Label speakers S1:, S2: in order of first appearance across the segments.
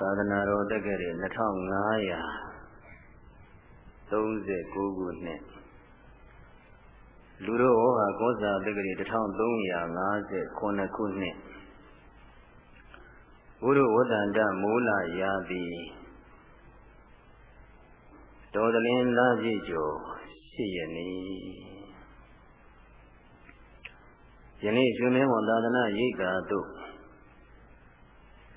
S1: သာသနာတော်တက္ကရာ2539ခုနှစ်လူတော်ဟောဟာကောဇာတက္ကရာ1359ခုနှစ်ဘုရုဝတ္တန္တမိုးလာရာသည်တော်သလင်းလာပြည့်ကျော်ရှိရနေယနေ့ကျွမင်းဝန်သာသနာရိပ်သာတို့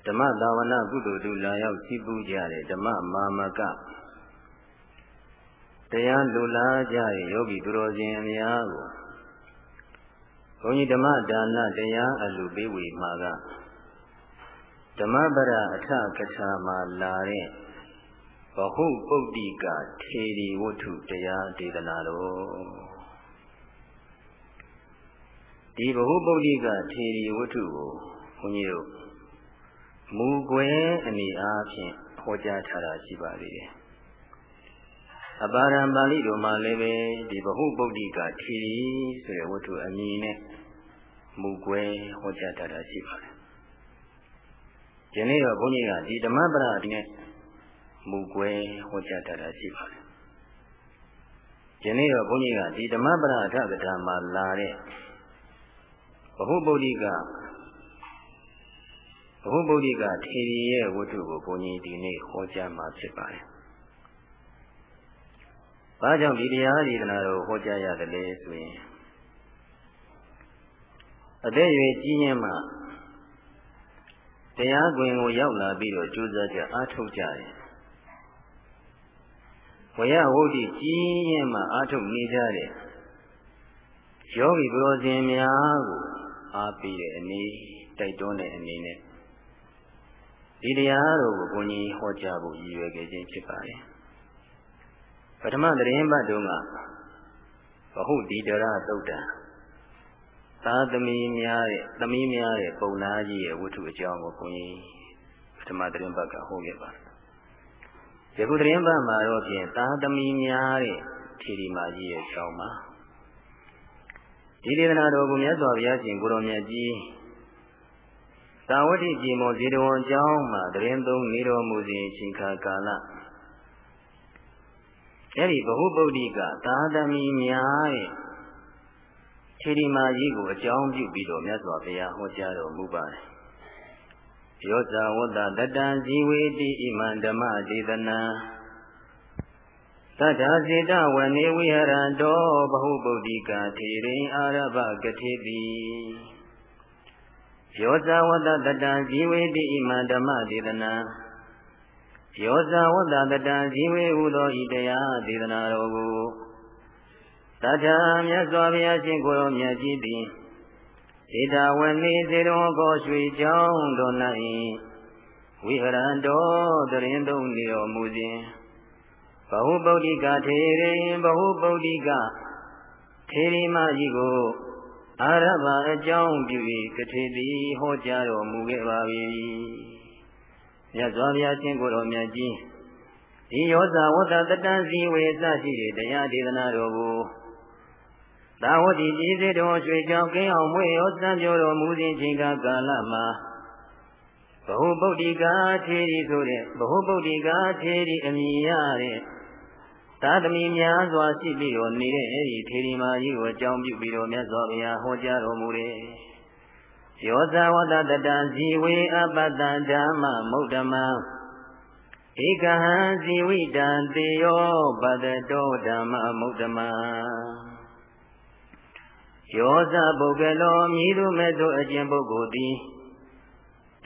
S1: ဓမ္မသာဝနာကုသိုလ်တို့လာရောက်ရှိပူးကြတဲ့ဓမ္မမာမကတရားလူလာကြတဲ့ယောဂီသူတော်စင်အများကိုဘုန်းကြီးဓမ္မဒါနတရားအလူပေးဝေမှာကဓမ္မပရအထကထာမှာလာတဲ့ဘဟုပုဒ္ဓိကထေရီဝတ္ထုတရားဒေသနာတော်ဒီဘဟုပုဒ္ဓိကထေရီဝတ္ထုကိုဘုန်းကြီးတို့ မူကွယ်အနေအားဖြင့်ဟောကြားထားတာရှိပါသေးတယ်။အပါရံပါဠိတော်မှာလည်းပဲဒီဘဟုပုဒ္ဓိကထီရီဆိုတဲ့ဝတ္ထုအမည်နဲ့မူကွယ်ဟောကြားထားတာရှိပါတယ်။ဒီနေ့တော့ဘုန်းကြီးကဒီဓမ္မပဒအနဲ့မူကွယ်ဟောကြားထားတာရှိပါတယ်။ဒီနေ့တော့ဘုန်းကြီးကဒီဓမ္မပဒအထကထာမှာလာတဲ့ဘဟုပုဒ္ဓိက ဘုဗုဒ္ဓကထေရီရဲ့ဝတ္ထုကိုဘုန်းကြီးဒီနေ့ဟောကြားမှာဖြစ်ပါတယ်။ဘာကြောင့်ဒီတရားဒေသနာတော်ဟောကြားရတယ်လဲဆိုရင်အသက်ရွယ်ကြီးရင်မှတရားခွင်ကိုရောက်လာပြီးတော့ကြိုးစားကြအားထုတ်ကြတယ်။ဝရဝုဒ္ဓကြီးရင်မှအားထုတ်နေကြတယ်။ယောဂီဘုရောရှင်များကိုအားပေးတဲ့အနေတိုက်တွန်းတဲ့အနေနဲ့ ဒီတရားတော်ကိုဘုန်းကြီးဟောကြားဖို့ရည်ရွယ်ခဲ့ခြင်းဖြစ်ပါတယ်ပထမသတင်းပတ်တုန်းကဘဟုဒီတရသုတ်တံသာသမီများတဲ့သမီးများတဲ့ပုံနာကြီးရဲ့ဝတ္ထုအကြောင်းကိုဘုန်းကြီးပထမသတင်းပတ်ကဟောခဲ့ပါတယ်ယခုသတင်းပတ်မှာတော့ဖြင့်သာသမီများတဲ့ထီရီမာကြီးရဲ့အကြောင်းပါဒီဒေသနာတော်ကိုမြတ်စွာဘုရားရှင်ကိုရောမြတ်ကြီး သာဝတိကြည်မွန်ဇေတဝန်အကြောင်းမှာတရင်သုံးနေတော်မူစဉ်ချိန်ခါကာလအဲ့ဒီဘဟုပုဒ္ဓိကသာသမီများရဲ့ခြေဒီမာကြီးကိုအကြောင်းပြုပြီးတော့မြတ်စွာဘုရားဟောကြားတော်မူပါတယ်။ယောဇာဝတ္တတတံဇီဝေတိဣမံဓမ္မဒေသနာသတ္ထာစေတဝနေဝိဟရံတောဘဟုပုဒ္ဓိကထေရိအာရဘကတိတိ ယောဇဝတ္တတတံဇီဝေတိဣမံဓမ္မဒေသနာယောဇဝတ္တတတံဇီဝေဟုသောဤတရားဒေသနာတော်ကိုတထာမြတ်စွာဘုရားရှင်ကိုယ်တော်မြတ်ကြီးသည်စေတဝနေစေတော်ကိုရွှေကြောင်းတော်၌ဝိဟရံတော်တရင်သုံးနေတော်မူခြင်းဘဟုပုဒ္ဓိကထေရင်ဘဟုပုဒ္ဓိကထေရီမကြီးကို အာရဘအကြောင်းပြု၍ကထေတိဟောကြားတော်မူခဲ့ပါ၏မြတ်စွာဘုရားရှင်ကိုယ်တော်မြတ်ကြီးဒီယောဇဝတ္တတတံစီဝေစရှိတဲ့တရားဒေသနာတော်ကိုသာဝတိကြီးစေတော်ရွှေကြောင်ကင်းအောင်မွေရောစံပြောတော်မူစဉ်ချိန်ကာလမှာဘဟုဗုဒ္ဓိကာထေရီဆိုတဲ့ဘဟုဗုဒ္ဓိကာထေရီအမည်ရတဲ့ သာသမီများစွာရှိပြီးတော့နေတဲ့အဲဒီထေရီမာကြီးကိုအကြောင်းပြုပြီးတော့မြတ်စွာဘုရားဟောကြားတော်မူတယ်။ယောဇဝတတတဇီဝေအပတ္တဓမ္မမုဒ္ဓမံဧကဟံဇီဝိတံတေယောပတတောဓမ္မမုဒ္ဓမံယောဇပုဂ္ဂလောမြည်သူမဲ့သို့အကျင့်ပုဂ္ဂိုလ်သည်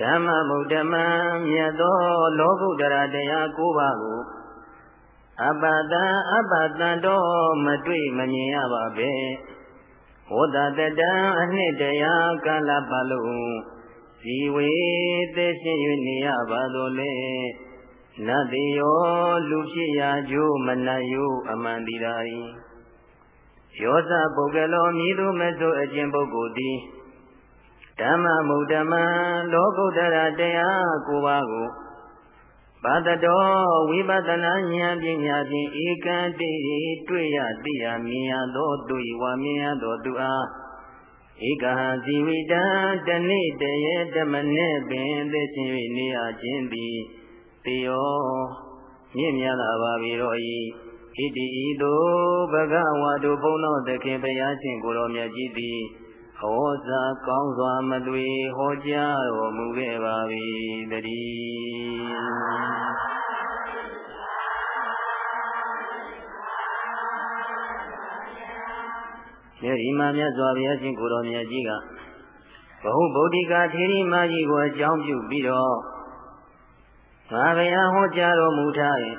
S1: ဓမ္မမုဒ္ဓမံမြတ်သောလောကုတ္တရာတရား၉ပါးကို အပတံအပတံတော့မတွေ့မမြင်ရပါပဲဝတ္တတတံအနှစ်တရားကာလပတ်လုံးဇီဝေသိရှိ၍နေရပါတော်လေနတ်တိယောလူဖြစ်ရာကျိုးမနတ်ယုအမှန်တရား၏ယောဇပုဂ္ဂလောမြည်သူမဆိုအကျင့်ပုဂ္ဂိုလ်သည်ဓမ္မမုဒ္ဓမံလောကုတ္တရာတရားကိုပါကို ပါတတော်ဝိပဿနာဉာဏ်ပညာဖြင့်ဧကံတိတွေ့ရသိရမြင်ရသောသူဤဝါမြင်ရသောသူအားဧဧကဟဇီဝိတံတနေ့တရေတမနဲ့ပင်သက်ရှင်၍နေရခြင်းသည်တေယောမြင့်မြတ်လာပါပြီတော့ဤဣတိဤသို့ဘဂဝါတို့ဘုန်းတော်သခင်ဘုရားရှင်ကိုတော်မြတ်ကြီးသည် ဟောစာကောင်းစွာမသွေဟောကြားတော်မူခဲ့ပါပြီတည်းမြတ်ဤမှာမြတ်စွာဘုရားရှင်ကိုတော်မြတ်ကြီးကဘဟုဗုဒ္ဓကထေရီမကြီးကိုအကြောင်းပြုပြီးတော့ငါဘုရားဟောကြားတော်မူထားရင်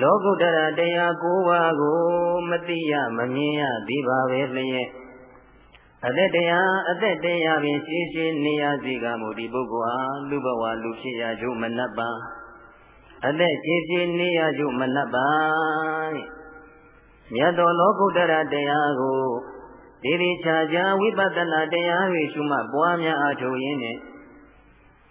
S1: လောကုတ္တရာတရား၉ပါးကိုမသိရမမြင်ရသေးပါပဲလျက် အသက်တရားအသက်တရားပင်ရှင်းရှင်းနေရစေကမူဒီပုဂ္ဂိုလ်ဟာလူဘဝလူဖြစ်ရကြုံမနှပ်ပါအသက်ရှင်းရှင်းနေရကြုံမနှပ်ပါမြတ်တော်လောကုတ္တရာတရားကိုဒီဒီချာချာဝိပဿနာတရားတွေရှုမှတ်ပွားများအားထုတ်ရင်းနဲ့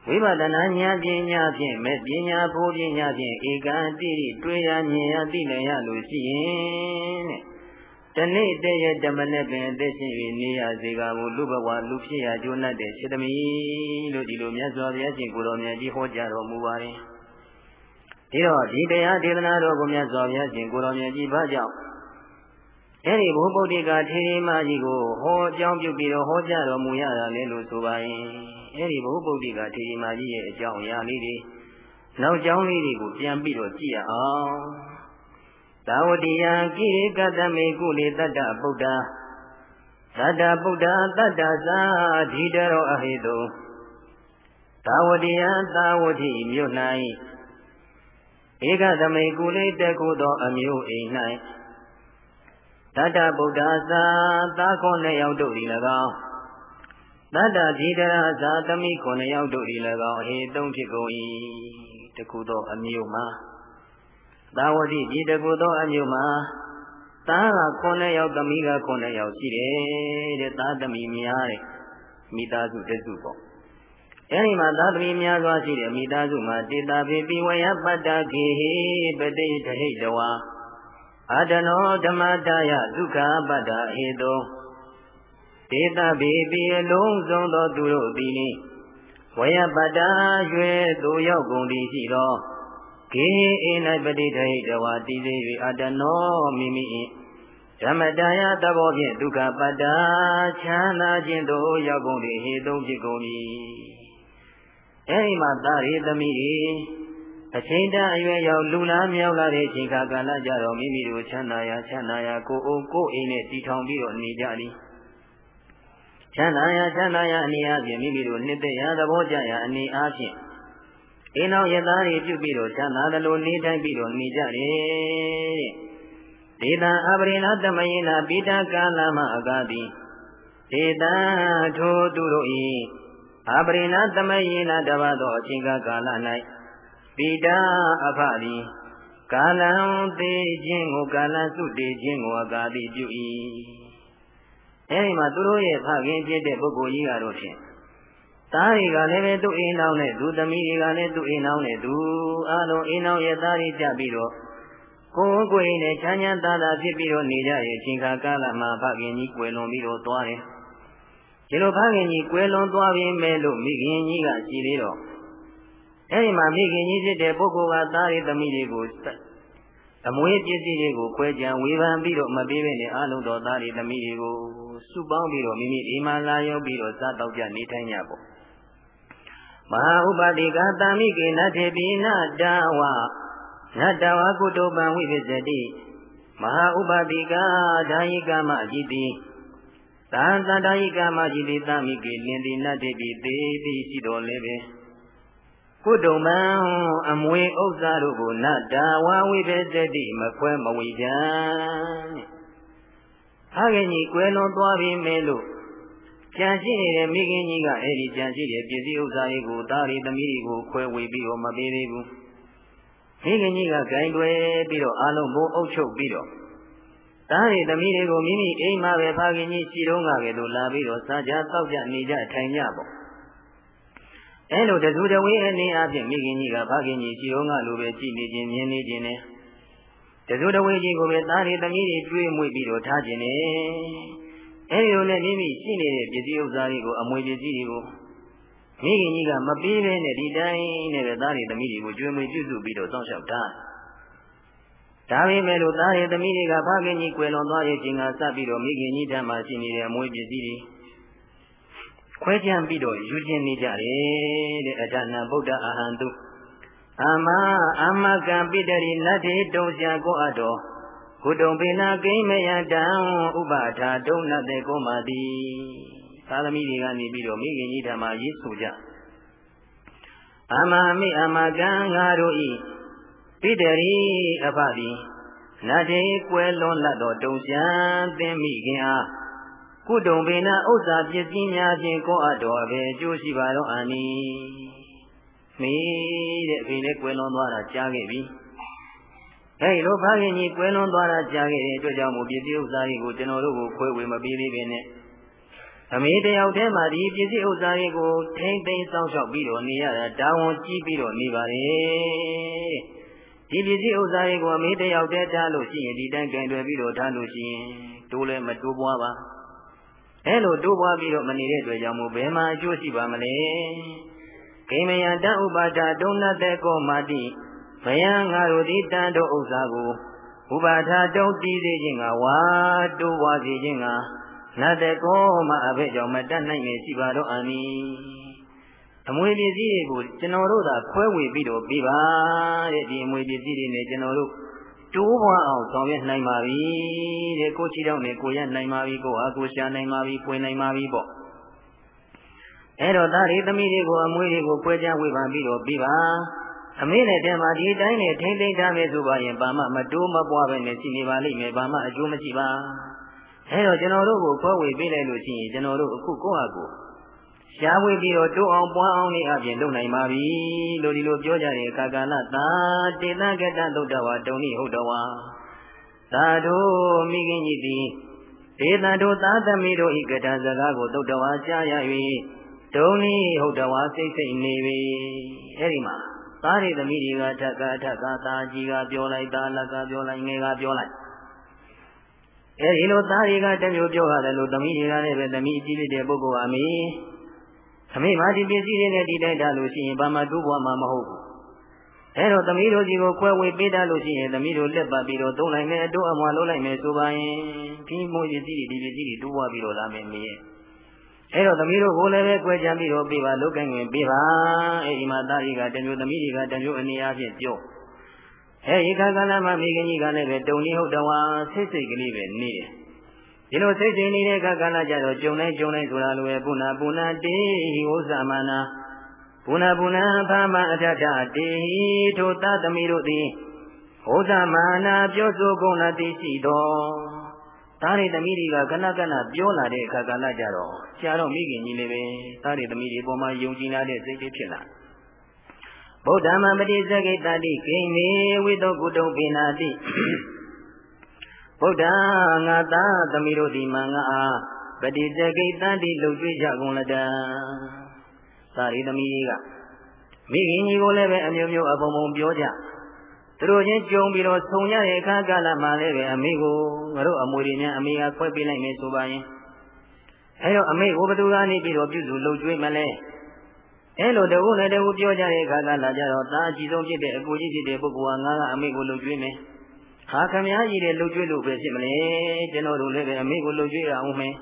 S1: ဝိပဿနာဉာဏ်ပညာဖြင့်မဲ့ပညာဖို့ပညာဖြင့်ဧကတိတွေ့ရမြင်ရသိနိုင်ရလို့ရှိရင်တဲ့ တနေ့တည်းရဲ့ဓမ္မနဲ့ပင်အသက်ရှင်၍နေရစေကမူလူဘဝလူဖြစ်ရကျိုးနှက်တဲ့စေတမီလို့ဒီလိုမြတ်စွာဘုရားရှင်ကိုတော်မြတ်ကြီးဟောကြားတော်မူပါတယ်ဒီတော့ဒီတရားဒေသနာတော်ကိုမြတ်စွာဘုရားရှင်ကိုတော်မြတ်ကြီးဘာကြောင့်အဲ့ဒီဘုဗုဒ္ဓကထေရီမကြီးကိုဟောအကြောင်းပြုပြီးတော့ဟောကြားတော်မူရတာလေလို့ဆိုပါရင်အဲ့ဒီဘုဗုဒ္ဓကထေရီမကြီးရဲ့အကြောင်းအရာလေးတွေနောက်ကြောင်းလေးတွေကိုပြန်ပြီးတော့ကြည့်ရအောင် သာဝတိယကိရိကတမေကုလေတတ္တဗုဒ္ဓသတ္တဗုဒ္ဓတတ္တသာဓိတရောအဟိတုသာဝတိယသာဝတိမြို့၌ဧကသမေကုလေတကုသော အမျိုးအိမ်၌တတ္တဗုဒ္ဓသာသာခွန်နှစ်ယောက်တို့သည်၎င်းတတ္တဓိတရသာသမိခွန်နှစ်ယောက်တို့သည်၎င်းဟေသုံးဖြစ်ကုန်၏တကုသောအမျိုးမှာ သာဝတိဒီတကုသောအမျိုးမှာသားက9ယောက်သမီးက9ယောက်ရှိတယ်တဲ့သားသမီးများတဲ့မိသားစုတစုပေါ့အဲဒီမှာသာသမီများစွာရှိတဲ့မိသားစုမှာတေတာပိပိဝယပတ္တခေဟိပတိတဟိတဝါအတနောဓမ္မတယဒုက္ခပတ္တဟေတောဒေတဗေပိအလုံးစုံသောသူတို့သည်ဝယပတ္တာရွယ်သူရောက်ကုန်သည်ရှိသော ကေအိ၌ပတိထေတဝါတည်သေး၍အတနောမိမိ၏ဓမ္မတရားသဘောဖြင့်ဒုက္ခပတ္တာချမ်းသာခြင်းသို့ရောက်ကုန်သည်ဟေတုံဖြစ်ကုန်၏အဲဒီမှာသာရိသမီးအချိန်တန်အရွယ်ရောက်လူလားမြောက်လာတဲ့အချိန်ခါကာလကြတော့မိမိတို့ချမ်းသာရာချမ်းသာရာကိုယ်အိုကိုယ်အိမ်နဲ့တည်ထောင်ပြီးတော့နေကြသည်ချမ်းသာရာချမ်းသာရာအနေအချင်းမိမိတို့နှစ်သက်ရာသဘောကြရာအနေအချင်း အိမ်တော်ရသားတွေပြုပြီးတော့ချမ်းသာသလိုနေတိုင်းပြီးတော့နေကြတယ်ဒေသအပရိနာသမယေနာပိတာကာလမအကာတိဒေသထိုသူတို့ဤအပရိနာသမယေနာတပါသောအချိန်ကာလ၌ပိတာအဖသည်ကာလံသေးခြင်းကိုကာလစုတည်ခြင်းကိုအကာတိပြု၏အဲဒီမှာသူတို့ရဲ့ဖခင်ဖြစ်တဲ့ပုဂ္ဂိုလ်ကြီးကတော့ဖြင့် သားတွေကလည်းပဲသူ့အိမ်နောက်နဲ့သူသမီးတွေကလည်းသူ့အိမ်နောက်နဲ့သူအားလုံးအိမ်နောက်ရဲ့သားတွေကြပြီးတော့ကိုယ်ကိုယ်နဲ့ချမ်းချမ်းသာသာဖြစ်ပြီးတော့နေကြရဲ့အချိန်ခါကာလမှာဖခင်ကြီးကွယ်လွန်ပြီးတော့သွားတယ်။ဒီလိုဖခင်ကြီးကွယ်လွန်သွားပြီမဲ့လို့မိခင်ကြီးကရှိသေးတော့အဲဒီမှာမိခင်ကြီးဖြစ်တဲ့ပုဂ္ဂိုလ်ကသားတွေသမီးတွေကိုအမွေးပစ္စည်းတွေကိုခွဲကြံဝေဖန်ပြီးတော့မပေးဘဲနဲ့အလုံးတော်သားတွေသမီးတွေကိုစုပေါင်းပြီးတော့မိမိအိမ်မှာလာရောက်ပြီးတော့စားတော့ကြနေထိုင်ကြပေါ့ မဟာဥပါတိကသမိကေနထေပိနတဝနတဝကုတုပံဝိပစ္စတိမဟာဥပါတိကဒါယိကမအကြည့်တိသံတန္တယိကမကြည့်တိသမိကေလင်တိနထေပိသေတိရှိတော်လည်းပဲကုတုမံအမွေဥစ္စာတို့ကိုနတဝဝိပစ္စတိမခွဲမဝေကြံတဲ့။ဟာကင်ကြီးကွယ်လွန်သွားပြီမဲလို့ ကြံရှိနေတဲ့မိခင်ကြီးကအဲ့ဒီကြံရှိတဲ့ပစ္စည်းဥစ္စာတွေကိုသားရီသမီးတွေကိုခွဲဝေပြီးတော့မပေးသေးဘူး။မိခင်ကြီးကဂိုင်တွယ်ပြီးတော့အလုံးဘုံအုပ်ချုပ်ပြီးတော့သားရီသမီးတွေကိုမိမိအိမ်မှာပဲဖခင်ကြီးရှိတော့ငါကလေးလာပြီးတော့စားကြတောက်ကြနေကြထိုင်ကြပေါ့။အဲလိုတသူတဝေးအနေအချင်းမိခင်ကြီးကဖခင်ကြီးရှိတော့ငါလိုပဲကြည်နေခြင်းမြင်နေခြင်းနဲ့တသူတဝေးကြီးကိုပဲသားရီသမီးတွေတွေးမွေ့ပြီးတော့ထားခြင်းနဲ့ အဲဒီလိုနဲ့မိမိရှိနေတဲ့ပစ္စည်းဥစ္စာတွေကိုအမွေပစ္စည်းတွေကိုမိခင်ကြီးကမပေးဘဲနဲ့ဒီတိုင်းနဲ့ပဲသားတွေသမီးတွေကိုကျွေးမွေးပြုစုပြီးတော့စောင့်ရှောက်တာဒါပေမဲ့လို့သားတွေသမီးတွေကဖခင်ကြီးကွယ်လွန်သွားရဲ့ချိန်ကစပြီးတော့မိခင်ကြီးတမ်းမှရှိနေတဲ့အမွေပစ္စည်းတွေခွဲခြမ်းပြီးတော့ယူခြင်းနေကြတယ်တဲ့အတ္တနာဗုဒ္ဓအာဟံတုအမအမကံပိတရိနတ္တိတုံရှာကိုအပ်တော် ကုတုံပိနာကိမယတံဥပထာဒုံနတေကိုမာတိသာသမီတွေကနေပြီးတော့မိခင်ကြီးဓမ္မရေးဆိုကြအမမိအမကံငါတို့ဤပိတရိအဖသည်နတ္တိကွယ်လွန်လတ်သောတုံရှံသင်မိခင်အားကုတုံပေနာဥစ္စာပစ္စည်းများဖြင့်ကိုအပ်တော်ပဲအကျိုးရှိပါတော့အာနီမိတဲ့အဖေလည်းကွယ်လွန်သွားတာကြားခဲ့ပြီ အဲဒီလိုဖခင်ကြီးကွယ်လွန်သွားတာကြားခဲ့တဲ့အတွက်ကြောင့်မို့ပစ္စည်းဥစ္စာတွေကိုကျွန်တော်တို့ကိုခွဲဝေမပေးသေးပဲနဲ့အမေတယောက်တည်းမှာဒီပစ္စည်းဥစ္စာတွေကိုထိမ့်သိမ်းစောင့်ရှောက်ပြီးတော့နေရတာတာဝန်ကြီးပြီးတော့နေပါလေဒီပစ္စည်းဥစ္စာတွေကိုအမေတယောက်တည်းထားလို့ရှိရင်ဒီတိုင်းကင်တွယ်ပြီးတော့ထားလို့ရှိရင်တိုးလည်းမတိုးပွားပါအဲလိုတိုးပွားပြီးတော့မနေတဲ့အတွက်ကြောင့်မို့ဘယ်မှာအကျိုးရှိပါမလဲကိမယတဥပါဒဒုဏတေကောမာတိ ဘယံငါတို့ဒီတန်တို့ဥစ္စာကိုဥပါဒတုံးတည်စေခြင်းကဝါတိုးပွားစေခြင်းကနတ်တကောမအဘိကြောင့်မတတ်နိုင်နေရှိပါတော့အာနိအမွေပစ္စည်းတွေကိုကျွန်တော်တို့သာခွဲဝေပြီးတော့ပြပါတဲ့ဒီအမွေပစ္စည်းတွေနဲ့ကျွန်တော်တို့တိုးပွားအောင်ဆောင်ရွက်နိုင်ပါပြီတဲ့ကိုချီတော့နဲ့ကိုရနိုင်ပါပြီကိုအားကိုရှာနိုင်ပါပြီပွင့်နိုင်ပါပြီပေါ့အဲ့တော့သားရီသမီးတွေကိုအမွေတွေကိုခွဲခြားဝေဖန်ပြီးတော့ပြပါ အမေနဲ့တဲမှာဒီတိုင်းနဲ့ထိမ့်သိမ့်ထားမယ်ဆိုပါရင်ဘာမှမတိုးမပွားပဲနဲ့ရှိနေပါလိမ့်မယ်ဘာမှအကျိုးမရှိပါအဲတော့ကျွန်တော်တို့ကိုခွဲဝေပေးလိုက်လို့ရှိရင်ကျွန်တော်တို့အခုကိုယ့်ဟာကိုယ်ရှားဝေပြီးတော့တိုးအောင်ပွားအောင်နေအပြင်လုပ်နိုင်ပါပြီလို့ဒီလိုပြောကြတဲ့အခါကာလသာတေတကတသုတ်တဝါတုံနိဟုတ်တော်ဝါသာတို့မိခင်ကြီးသည်ဒေသတို့သာသမီတို့ဤကတံစကားကိုသုတ်တဝါကြားရ၍တုံနိဟုတ်တော်ဝါစိတ်စိတ်နေပြီအဲဒီမှာ သားတွေသမီးတွေကထက်ကထက်ကသာကြီးကပြောလိုက်သားလက်ကပြောလိုက်ငယ်ကပြောလိုက်အဲဒီလိုသားတွေကတမျိုးပြောရတယ်လို့သမီးတွေကလည်းပဲသမီးအကြီးဖြစ်တဲ့ပုဂ္ဂိုလ်အမေအမေမာဒီပစ္စည်းတွေနဲ့ဒီတိုက်တာလို့ရှိရင်ဘာမှတူးပွားမှာမဟုတ်ဘူးအဲတော့သမီးတို့ကြီးကိုခွဲဝေပေးတာလို့ရှိရင်သမီးတို့လက်ပတ်ပြီးတော့သုံးလိုက်မယ်အတူအမွာလုံးလိုက်မယ်ဆိုပါရင်ဒီမွေပစ္စည်းတွေဒီပစ္စည်းတွေတူးပွားပြီးတော့လာမယ်မေရဲ့ အဲတော့သမီးတို့ကိုလည်းပဲကြွယ်ကြံပြီးတော့ပြပါလုတ်ကင်ဝင်ပြပါအဲဒီမှာသားကြီးကတမျိုးသမီးတွေကတမျိုးအနေအားဖြင့်ပြောအဲဒီခါကလာမှမိခင်ကြီးကလည်းပဲတုံလေးဟုတ်တော်ဝါစိတ်စိတ်ကလေးပဲနေတယ်ဒီလိုစိတ်စိတ်နေတဲ့ခါကလာကြတော့ကြုံတိုင်းကြုံတိုင်းဆိုတာလိုပဲပုဏ္ဏပုဏ္ဏတေဟိဝဇမနာပုဏ္ဏပုဏ္ဏဘာမအထထတေဟိထိုသသမီတို့သည်ဟောဇမာနာပြောဆိုကုန်လာသိရှိတော် သားတွေသမီးတွေကခဏခဏပြောလာတဲ့အခါကာလကြတော့ကြာတော့မိခင်ကြီးလေးပဲသားတွေသမီးတွေပေါ်မှာယုံကြည်လာတဲ့စိတ်လေးဖြစ်လာဗုဒ္ဓမပတိသကိတတိကိမေဝိတုကုတုံပိနာတိဗုဒ္ဓငါသားသမီးတို့ဒီမှာငါအားပတိသကိတတိလှုပ်ကြွေးကြကုန်လတံသားတွေသမီးတွေကမိခင်ကြီးကိုလည်းပဲအမျိုးမျိုးအပုံပုံပြောကြ သူတို့ချင်းကြုံပြီးတော့ဆုံရတဲ့အခါကာလမှာလည်းပဲအမေကိုငါတို့အမွေတွေများအမေကခွဲပေးလိုက်မယ်ဆိုပါရင်အဲတော့အမေကိုဘသူကနေပြီးတော့ပြုစုလှုပ်ကြွေးမလဲအဲလိုတကူနဲ့တကူပြောကြတဲ့အခါကလာကြတော့သားအကြီးဆုံးဖြစ်တဲ့အကိုကြီးဖြစ်တဲ့ပုဂ္ဂိုလ်ကငါကအမေကိုလှုပ်ကြွေးမယ်ဟာခမည်းကြီးတဲ့လှုပ်ကြွေးလို့ပဲဖြစ်မလဲကျွန်တော်တို့လည်းပဲအမေကိုလှုပ်ကြွေးရအောင်မယ်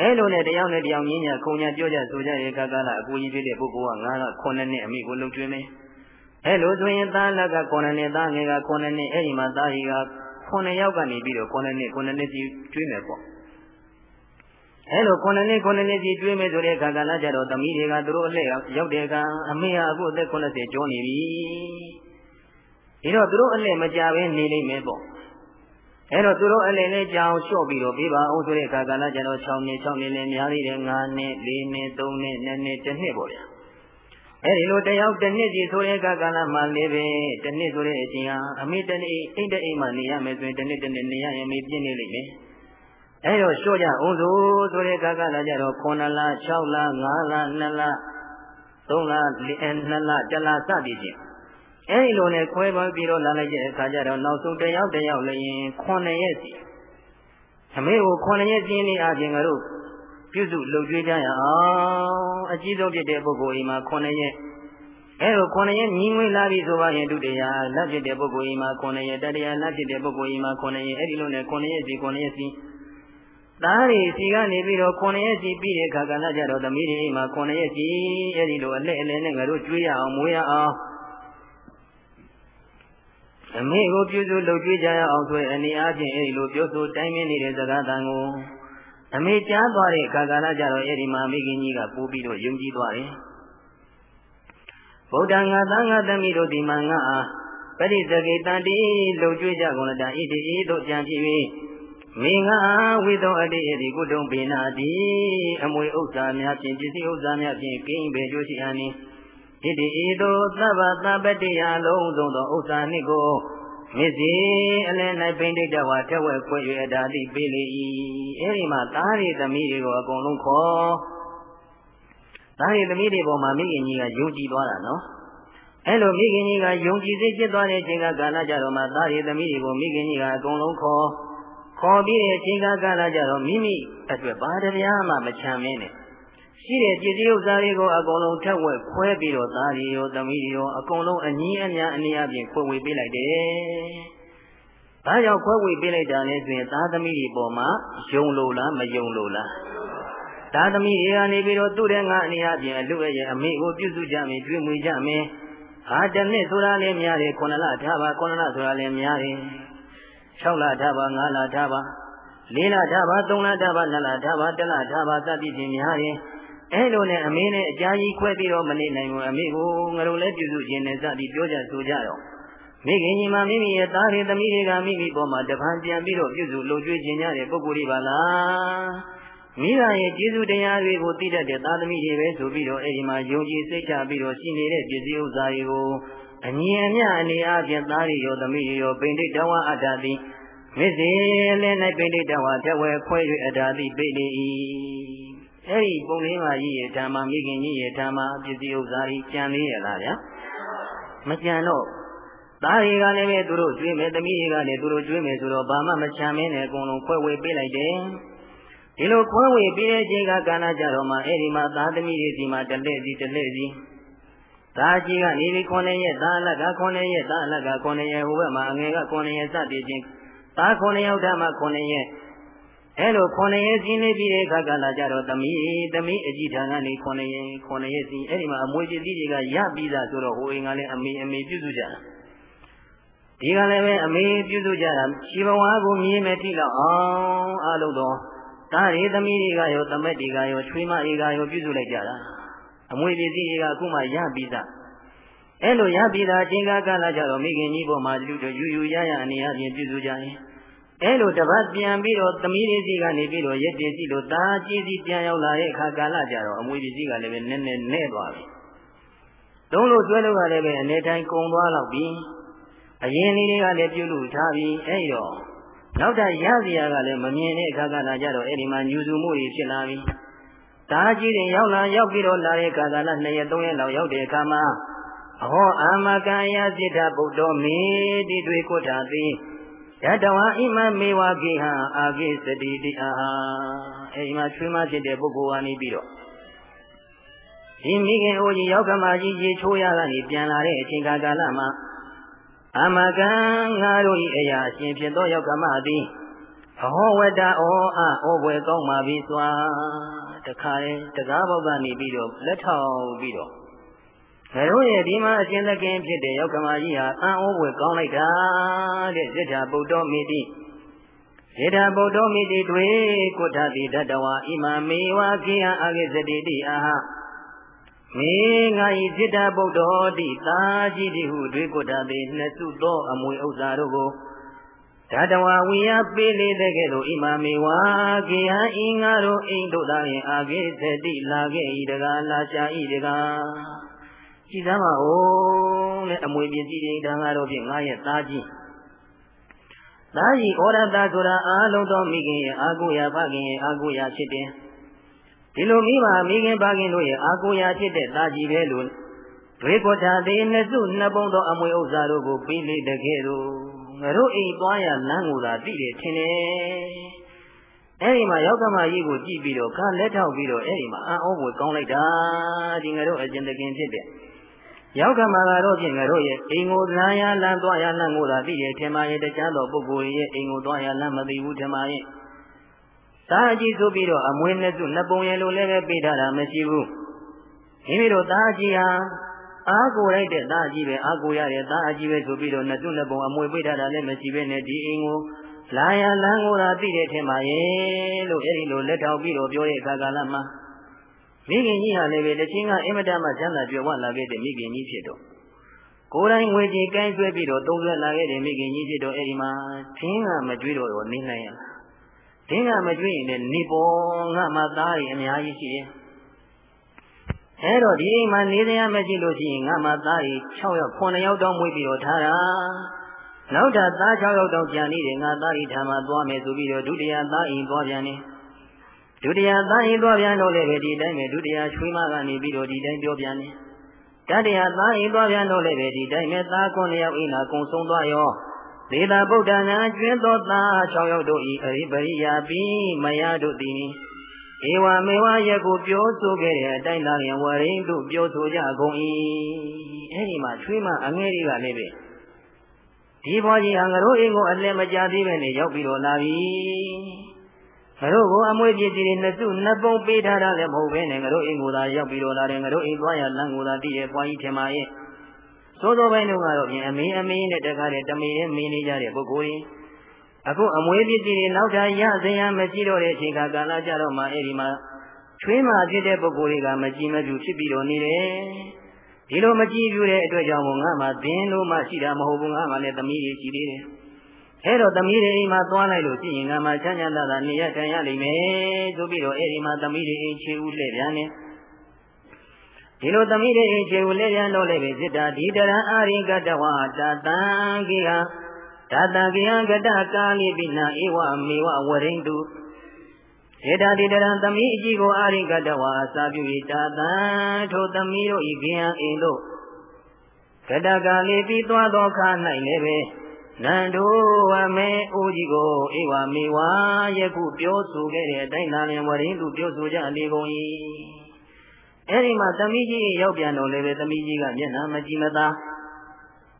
S1: အဲလိုနဲ့တယောက်နဲ့တယောက်ညင်းညာခုံညာပြောကြဆိုကြတဲ့အခါကလာအကိုကြီးဖြစ်တဲ့ပုဂ္ဂိုလ်ကငါက9နှစ်အမေကိုလှုပ်ကြွေးမယ် အဲလိုဆိုရင်သားလက်က9နှစ်သားငယ်က9နှစ်အဲ့ဒီမှာသားကြီးက9ယောက်ကနေပြီးတော့9နှစ်9နှစ်ကြီးကျွေးမယ်ပေါ့အဲလို9နှစ်9နှစ်ကြီးကျွေးမယ်ဆိုတဲ့အခါကလည်းကြတော့သမီးတွေကသူတို့အလှည့်ရောက်တဲ့အခါအမေဟာအခုအသက်80ကျော်နေပြီဒီတော့သူတို့အလှည့်မကြဘဲနေလိမ့်မယ်ပေါ့အဲတော့သူတို့အလှည့်လေးကြောင်လျှော့ပြီးတော့ပြပါအောင်ဆိုတဲ့အခါကလည်းကြတော့6နှစ်6နှစ်နဲ့များသေးတယ်9နှစ်4နှစ်3နှစ်2နှစ်1နှစ်ပေါ့ဗျာ အဲဒီလိုတယောက်တစ်နှစ်စီဆိုတဲ့ကာလမှာလည်းပဲတစ်နှစ်ဆိုတဲ့အချိန်ဟာအမေတနေ့အိတ်တဲ့အိမ်မှာနေရမယ်ဆိုရင်တစ်နှစ်တစ်နှစ်နေရရင်မေပြည့်နေလိမ့်မယ်အဲတော့လျှော့ကြအောင်ဆိုဆိုတဲ့ကာလကြတော့9လ6လ5လ2လ3လ2လ1လစသည်ဖြင့်အဲဒီလိုနဲ့ခွဲပါပြီးတော့လာလိုက်တဲ့အခါကျတော့နောက်ဆုံးတယောက်တယောက်လည်း9ရက်စီအမေကိုခွန်ရက်ပြင်းနေအပြင်ငါတို့ ပြုစုလှုပ်ကြွေးကြရအောင်အကြီးဆုံးဖြစ်တဲ့ပုဂ္ဂိုလ်အိမ်မှာခွန်ရက်အဲလိုခုနှစ်ရက်ညီငွေလာပြီဆိုပါရင်ဒုတိယလက်ဖြစ်တဲ့ပုဂ္ဂိုလ်ကြီးမှာခုနှစ်ရက်တတိယလက်ဖြစ်တဲ့ပုဂ္ဂိုလ်ကြီးမှာခုနှစ်ရက်အဲ့ဒီလိုနဲ့ခုနှစ်ရက်စီခုနှစ်ရက်စီသားရီစီကနေပြီးတော့ခုနှစ်ရက်စီပြီးတဲ့အခါကလည်းကြတော့သမီးတွေမှာခုနှစ်ရက်စီအဲ့ဒီလိုအလက်အလဲနဲ့ငါတို့ကျွေးရအောင်မွေးရအောင်အမေကိုပြုစုလုပ်ကြွေးကြရအောင်ဆိုရင်အနေအားဖြင့်အဲ့ဒီလိုပြောဆိုတိုင်းမင်းနေတဲ့စကားတန်ကို အမေကြားသွားတဲ့အခါကလည်းကြတော့အဲ့ဒီမှာမိခင်ကြီးကပို့ပြီးတော့ယုံကြည်သွားတယ်ဗုဒ္ဓငါသံဃာသမီးတို့ဒီမှာငါအားပရိသကေတန်တိလှုပ်ကြွေးကြကုန်လတာဣတိဤတို့ကြံဖြစ်၍မိငါဝိသောအတိယတိကုတုံပေနာတိအမွေဥစ္စာများဖြင့်ပစ္စည်းဥစ္စာများဖြင့်ကိန်းပေကျိုးရှိအနိဣတိဤသို့သဗ္ဗသဗ္ပတိယလုံးစုံသောဥစ္စာနှင့်ကို မြစ်စီအလင်း၌ပိဋိတဝါထက်ဝဲခွဲ၍အတာတိပေးလေ၏အဲဒီမှာသားရီသမီးတွေကိုအကုန်လုံးခေါ်သားရီသမီးတွေပေါ်မှာမိခင်ကြီးကယုံကြည်သွားတာနော်အဲ့လိုမိခင်ကြီးကယုံကြည်စိတ်ဖြစ်သွားတဲ့အချိန်ကကာလကြတော့မှသားရီသမီးတွေကိုမိခင်ကြီးကအကုန်လုံးခေါ်ခေါ်ပြီးတဲ့အချိန်ကကာလကြတော့မိမိအတွက်ဘာတရားမှမချမ်းမင်းနဲ့ ရှိတဲ့ပစ္စည်းဥစ္စာတွေကိုအကုန်လုံးထက်ဝက်ခွဲပြီးတော့သားရီရောသမီးရောအကုန်လုံးအညီအညာအနေအချင်းခွဲဝေပေးလိုက်တယ်။ဒါကြောင့်ခွဲဝေပေးလိုက်တာလဲဆိုရင်သားသမီးတွေပေါ်မှာယုံလို့လားမယုံလို့လား။သာသမီတွေကနေပြီးတော့သူ့တဲ့ငါအနေအချင်းအလူရဲ့အမိကိုပြုစုကြမယ်ကျွေးမွေးကြမယ်ဟာတနှစ်ဆိုတာလည်းများတယ်ခုနလထားပါခုနလဆိုတာလည်းများတယ်6လထားပါ9လထားပါ4လထားပါ3လထားပါ2လထားပါ1လထားပါစသည်ဖြင့်များတယ် အဲလိုနဲ့အမေနဲ့အကြာကြီးခွဲပြီးတော့မနေနိုင်ဘူးအမေကိုငါတို့လည်းပြုစုခြင်းနဲ့စသည်ပြောကြဆိုကြတော့မိခင်ကြီးမှမိမိရဲ့သားတွေသမီးတွေကမိမိပေါ်မှာတပံပြန်ပြီးတော့ပြုစုလုပ်ကြွေးခြင်းကြတဲ့ပုဂ္ဂိုလ်တွေပါလားမိဘရဲ့ကျေးဇူးတရားတွေကိုသိတတ်တဲ့သားသမီးတွေပဲဆိုပြီးတော့အဲဒီမှာယုံကြည်စိတ်ချပြီးတော့ရှိနေတဲ့ပစ္စည်းဥစ္စာတွေကိုအငြင်းအမြအနေအချင်းသားတွေရောသမီးတွေရောပိဋိတဝအတ္တတိမစ္စေလည်း၌ပိဋိတဝတဝဲခွဲ၍အတ္တတိပိဋိ၏ အဲဒီပုံလေးပါကြီးရဲ့ဓမ္မမိခင်ကြီးရဲ့ဓမ္မပစ္စည်းဥစ္စာကြီးကြံသေးရလားဗျာမကြံတော့သားတွေကလည်းပဲသူတို့ကျွေးမယ်သမီးတွေကလည်းသူတို့ကျွေးမယ်ဆိုတော့ဘာမှမချမ်းမင်းနဲ့အကုန်လုံးခွဲဝေပေးလိုက်တယ်ဒီလိုခွဲဝေပြီးတဲ့ချိန်ကကာလကြတော့မှအဲ့ဒီမှာသာသမီတွေစီမှာတလဲစီတလဲစီသာကြီးကနေပြီး9ရက်သာလက9ရက်သာလက9ရက်ဟိုဘက်မှာအငယ်က9ရက်စသည်ချင်းသာ9ရက်ဥဒ္ဓမှာ9ရက် အဲ့လို9ရက်စီးနေပြီးတဲ့အခါကလာကြတော့သမီးသမီးအကြည့်ထံကနေ9ရက်9ရက်စီးအဲ့ဒီမှာအမွေပစ္စည်းတွေကရပြီးသားဆိုတော့ဟိုအိမ်ကလည်းအမေအမေပြုစုကြတာဒီကလည်းပဲအမေပြုစုကြတာရှိဘဝကိုမြင်မဲ့တိလောက်အောင်အလုံးတော်သားရီသမီးတွေကရောသမက်တွေကရောချွေးမတွေကရောပြုစုလိုက်ကြတာအမွေပစ္စည်းတွေကအခုမှရပြီးသားအဲ့လိုရပြီးသားအချိန်ကာလကြတော့မိခင်ကြီးပေါ်မှာလူတို့ယူယူရရအနေအချင်းပြုစုကြရင် အဲ့လိုတပတ်ပြန်ပြီးတော့သမီးလေးစီကနေပြီးတော့ရက်တည်စီလို့တာကြီးစီပြန်ရောက်လာတဲ့အခါကာလကြတော့အမွေပစ္စည်းကလည်းပဲနည်းနည်းနဲ့သွားပြီ။သုံးလို့ကျွဲလို့ကလည်းပဲအနေတိုင်းကုံသွားတော့ပြီ။အရင်လေးတွေကလည်းပြုလုပ်ထားပြီ။အဲ့တော့နောက်ထပ်ရစရာကလည်းမမြင်တဲ့အခါကလာကြတော့အဲ့ဒီမှာညူစုမှုတွေဖြစ်လာပြီ။ဒါကြီးတွေရောက်လာရောက်ပြီးတော့လာတဲ့အခါကလာ2ရက်3ရက်လောက်ရောက်တဲ့အခါမှာအဟောအာမကံယစိတ္တဗုဒ္ဓမေတိတွေကိုတာသည် ယတဝဣမမေဝကိဟံအာကိစတိတိအာအဲ့ဒီမှာချွေးမဖြစ်တဲ့ပုဂ္ဂိုလ်ကနေပြီးတော့ဒီမိခင်အိုကြီးရောက်ကမကြီးရေချိုးရကနေပြန်လာတဲ့အချိန်ကာလမှာအမကံငါတို့၏အရာအရှင်ဖြစ်သောယောက်ကမသည်အဟောဝတ္တဩအာဩဘွယ်ကောင်းပါပြီစွာတခါရင်တကားဘောက်ကနေပြီးတော့လက်ထောက်ပြီးတော့ ငါတို့ရဲ့ဒီမှာအရှင်သခင်ဖြစ်တဲ့ယောက်ကမကြီးဟာအံဩဘွယ်ကောင်းလိုက်တာတဲ့စိတ္တဗုဒ္ဓမိတိစေတဗုဒ္ဓမိတိတွေကုဋ္ဌတိတတဝါဣမမေဝကိယအာဂိစတိတိအာဟမေငါဤစိတ္တဗုဒ္ဓောတိသာကြီးတိဟုတွေကိုတာပေနှစ်စုသောအမွေဥစ္စာတို့ကိုဓာတဝဝိယပေးလေတဲ့ကဲ့သို့ဣမမေဝါကေဟံဤငါတို့အိမ်တို့သားရင်အာဂေသတိလာခဲ့ဤတကားလာရှာဤတကား ကြည်သားပါဦးတဲ့အမွေပစ္စည်းတွေဒါငါတို့ဖြင့်ငါရဲ့သားကြီးသားကြီးဩရတဆိုတာအာလုံးသောမိခင်ရဲ့အာကိုရာဖခင်ရဲ့အာကိုရာဖြစ်တယ်ဒီလိုမိဘမိခင်ဖခင်တို့ရဲ့အာကိုရာဖြစ်တဲ့သားကြီးပဲလို့ဒွေကိုထာသေးနှစ်စုနှစ်ပုံသောအမွေဥစ္စာတို့ကိုပြီးလေတကယ်လို့ငါတို့အိမ်သွားရလမ်းကိုသာသိတယ်ထင်တယ်အဲ့ဒီမှာယောက်ကမကြီးကိုကြည့်ပြီးတော့ခါလက်ထောက်ပြီးတော့အဲ့ဒီမှာအံ့ဩဖွယ်ကောင်းလိုက်တာဒီငါတို့အကျင့်တကင်ဖြစ်တဲ့ ယောက်ကမကတော့ဖြင့်ငါတို့ရဲ့အိမ်ကိုလမ်းရလမ်းသွားရလမ်းကိုသာသိရထင်ပါရဲ့တခြားသောပုဂ္ဂိုလ်ရဲ့အိမ်ကိုသွားရလမ်းမသိဘူးထင်ပါရဲ့တာအကြီးဆိုပြီးတော့အမွေနှစ်စုနှစ်ပုံရလိုလည်းပဲပေးထားတာမရှိဘူးမိမိတို့တာအကြီးဟာအားကိုလိုက်တဲ့တာအကြီးပဲအားကိုရတဲ့တာအကြီးပဲဆိုပြီးတော့နှစ်စုနှစ်ပုံအမွေပေးထားတာလည်းမရှိပဲနဲ့ဒီအိမ်ကိုလာရလမ်းကိုသာသိတဲ့ထင်ပါရဲ့လို့အဲ့ဒီလိုလက်ထောက်ပြီးတော့ပြောတဲ့အခါကာလမှာ မိခင်ကြီးဟာလည်းပဲတခြင်းကအင်မတန်မှချမ်းသာကြွယ်ဝလာခဲ့တဲ့မိခင်ကြီးဖြစ်တော့ကိုယ်တိုင်ငွေကြီးကိုင်းဆွဲပြီးတော့သုံးဆွဲလာခဲ့တဲ့မိခင်ကြီးဖြစ်တော့အဲ့ဒီမှာထင်းကမကြွေးတော့တော့နေနိုင်ရလားထင်းကမကြွေးရင်လည်းနေပေါ်ငါမှသားရအများကြီးရှိတယ်အဲ့တော့ဒီအိမ်မှာနေတရားမရှိလို့ရှိရင်ငါမှသားရ6ယောက်9ယောက်တောင်းမွေးပြီးတော့ထားတာနောက်တာသား6ယောက်တောင်းကြံနေတယ်ငါသားရထာမှာသွားမယ်ဆိုပြီးတော့ဒုတိယသားအိမ်သွားပြန်တယ် ဒုတိယသားအိမ်သွားပြန်တော့လည်းပဲဒီတိုင်းပဲဒုတိယချွေးမကနေပြီးတော့ဒီတိုင်းပြောပြန်တယ်တတိယသားအိမ်သွားပြန်တော့လည်းပဲဒီတိုင်းပဲသား9ယောက်အိမ်သာကုံဆုံးသွားရောသေတာဗုဒ္ဓနာကျွင်းသောသား6ယောက်တို့ဤအရိပရိယာပိမယတို့သည်ဧဝမေဝယခုပြောဆိုခဲ့တဲ့အတိုင်းသာလျင်ဝရိန်တို့ပြောဆိုကြကုန်၏အဲ့ဒီမှာချွေးမအငယ်လေးကလည်းပဲဒီဘွားကြီးဟာငါတို့အိမ်ကိုအလင်းမကြသေးပဲနဲ့ရောက်ပြီးတော့လာပြီ ငါတို့ကိုအမွေပစ္စည်းတွေနှစ်စုနှစ်ပုံပေးထားတာလည်းမဟုတ်ဘဲနဲ့ငါတို့အိမ်ကိုသာရောက်ပြီးတော့လာတယ်ငါတို့အိမ်သွားရလမ်းကိုသာတည်ရဲ့ဘွားကြီးထင်ပါရဲ့သို့သောပိုင်းတို့ကတော့ပြင်အမေအမေနဲ့တခါတည်းတမေနဲ့မင်းနေကြတဲ့ပုဂ္ဂိုလ်ကြီးအခုအမွေပစ္စည်းတွေနောက်ထပ်ရစရာမရှိတော့တဲ့အချိန်ကကာလကြတော့မှအဲ့ဒီမှာချွေးမှဖြစ်တဲ့ပုဂ္ဂိုလ်တွေကမကြည်မပြူဖြစ်ပြီးတော့နေတယ်ဒီလိုမကြည်ပြူတဲ့အတွက်ကြောင့်ငါမှသင်လို့မှရှိတာမဟုတ်ဘူးငါမှလည်းသမီးကြီးရှိသေးတယ် အဲ့တော့သမီးတွေအိမ်မှာသွားလိုက်လို့ရှိရင်ငါမှချမ်းချမ်းသာသာနေရထိုင်ရလိမ့်မယ်ဆိုပြီးတော့အဲ့ဒီမှာသမီးတွေအိမ်ချေဦးလှည့်ပြန်တယ်ဒီလိုသမီးတွေအိမ်ချေဦးလှည့်ပြန်တော့လည်းပဲစစ်တာဒီတရံအာရိကတဝါတတံကိဟာတတံကိယကတကာလိပိနာဧဝမေဝဝရိန္တုေတာတိတရံသမီးအကြီးကိုအာရိကတဝါစာပြု၏တတံထိုသမီးတို့ဤခင်ယံအိမ်တို့ကတကာလိပိသွားသောခါ၌လည်းပဲ နန္ဒိုဝမေအိုးကြီးကိုဧဝမေဝယခုပြောဆိုခဲ့တဲ့အတိုင်းသာလျှင်ဝရိလူပြောဆိုကြလေကုန်၏အဲ့ဒီမှာသမီးကြီးရောက်ပြန်တော့လည်းပဲသမီးကြီးကမျက်နှာမကြည့်မသာ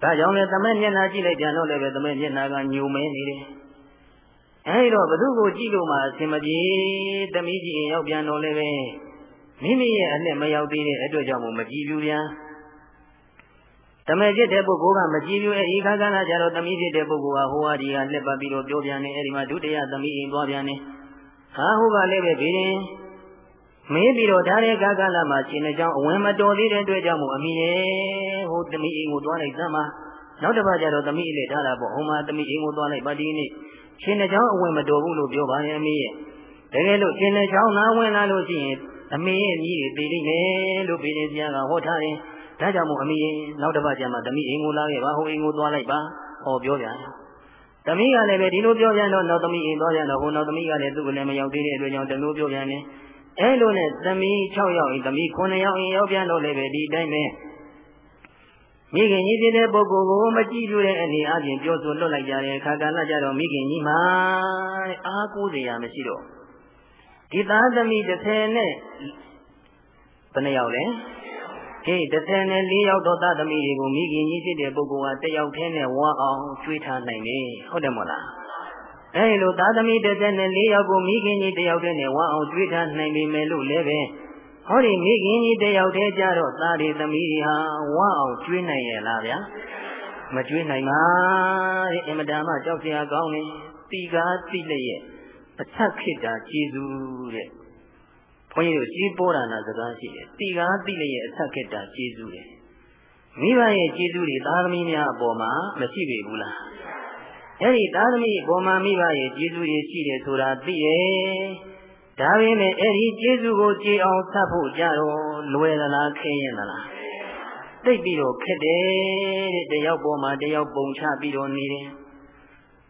S1: ဒါကြောင့်လည်းသမက်မျက်နှာကြည့်လိုက်ပြန်တော့လည်းပဲသမက်မျက်နှာကညိုမဲနေတယ်အဲဒီတော့ဘသူကိုကြည့်လို့မှအဆင်မပြေသမီးကြီးရောက်ပြန်တော့လည်းပဲမိမိရဲ့အနဲ့မရောက်သေးတဲ့အတွက်ကြောင့်မကြည့်ဘူးဗျာ တမေဖြစ်တဲ့ပုဂ္ဂိုလ်ကမကြည့်ဘူးအဲဒီခါကလာကြတော့သမီးဖြစ်တဲ့ပုဂ္ဂိုလ်ကဟိုဟာဒီဟာလက်ပတ်ပြီးတော့ပြောပြန်နေအဲဒီမှာဒုတိယသမီးအိမ်သွားပြန်နေဟာဟိုကလည်းပဲဘေးရင်မင်းပြီးတော့ဒါတဲ့ကာကလာမှာရှင်တဲ့ကြောင့်အဝင်မတော်သေးတဲ့အတွက်ကြောင့်မို့အမိရဲ့ဟိုသမီးအိမ်ကိုသွားလိုက်သမ်းပါနောက်တစ်ပတ်ကျတော့သမီးအိမ်နဲ့ထားတာပေါ့ဟိုမှာသမီးအိမ်ကိုသွားလိုက်ပါဒီနေ့ရှင်တဲ့ကြောင့်အဝင်မတော်ဘူးလို့ပြောပါရဲ့အမိရဲ့တကယ်လို့ရှင်တဲ့ကြောင့်နာဝင်လာလို့ရှိရင်အမေရဲ့မြည်တွေသိလိမ့်မယ်လို့ပြည်နေစရာကဟောထားတယ် ဒါကြောင့်မို့အမိရဲ့နောက်တစ်ပတ်ကျမှသမီးအိမ်ကိုလာခဲ့ပါဟိုအိမ်ကိုသွားလိုက်ပါဟောပြောပြန်သမီးကလည်းပဲဒီလိုပြောပြန်တော့နောက်သမီးအိမ်သွားပြန်တော့ဟိုနောက်သမီးကလည်းသူ့ကိုလည်းမရောက်သေးတဲ့အတွက်ကြောင့်တမျိုးပြောပြန်တယ်အဲလိုနဲ့သမီး6ယောက်ရင်သမီး9ယောက်ရင်ရောက်ပြန်တော့လည်းပဲဒီတိုင်းပဲမိခင်ကြီးဖြစ်တဲ့ပုဂ္ဂိုလ်ကိုမကြည့်လို့တဲ့အနေအချင်းပြောဆိုလွတ်လိုက်ကြတဲ့အခါကလည်းကြတော့မိခင်ကြီးမှာအားကိုးစရာမရှိတော့ဒီသားသမီး30နဲ့ဘယ်နှယောက်လဲ ဟေး34ယောက်သောသားသမီးတွေကိုမိခင်ကြီးဖြစ်တဲ့ပုဂ္ဂိုလ်ကတယောက်တည်းနဲ့ဝါအောင်ကျွေးထားနိုင်တယ်ဟုတ်တယ်မို့လားအဲလိုသားသမီး34ယောက်ကိုမိခင်ကြီးတယောက်တည်းနဲ့ဝါအောင်ကျွေးထားနိုင်ပြီမယ်လို့လည်းပဲဟောဒီမိခင်ကြီးတယောက်တည်းကြတော့သားတွေသမီးတွေဟာဝါအောင်ကျွေးနိုင်ရဲ့လားဗျာမကျွေးနိုင်ပါတဲ့အင်မတန်မှကြောက်စရာကောင်းနေတီကားတိလက်ရဲ့အချက်ခိတာကျေစုတဲ့ ဘုန်းကြီးတို့ကြီးပေါ်တာနာစကားရှိတယ်တီကားတိလက်ရဲ့အချက်ခိတာကျေစုတယ်မိဘရဲ့ကျေစုတွေသားသမီးများအပေါ်မှာမရှိပေဘူးလားအဲ့ဒီသားသမီးဘောမာမိဘရဲ့ကျေးဇူးတွေရှိတယ်ဆိုတာသိရဲ့ဒါပေမဲ့အဲ့ဒီကျေးဇူးကိုကြည်အောင်သတ်ဖို့ကြတော့လွယ်သလားခင်းရင်သလားသိပြီးတော့ခက်တယ်တဲ့တယောက်ပေါ်မှာတယောက်ပုံချပြီးတော့နေတယ်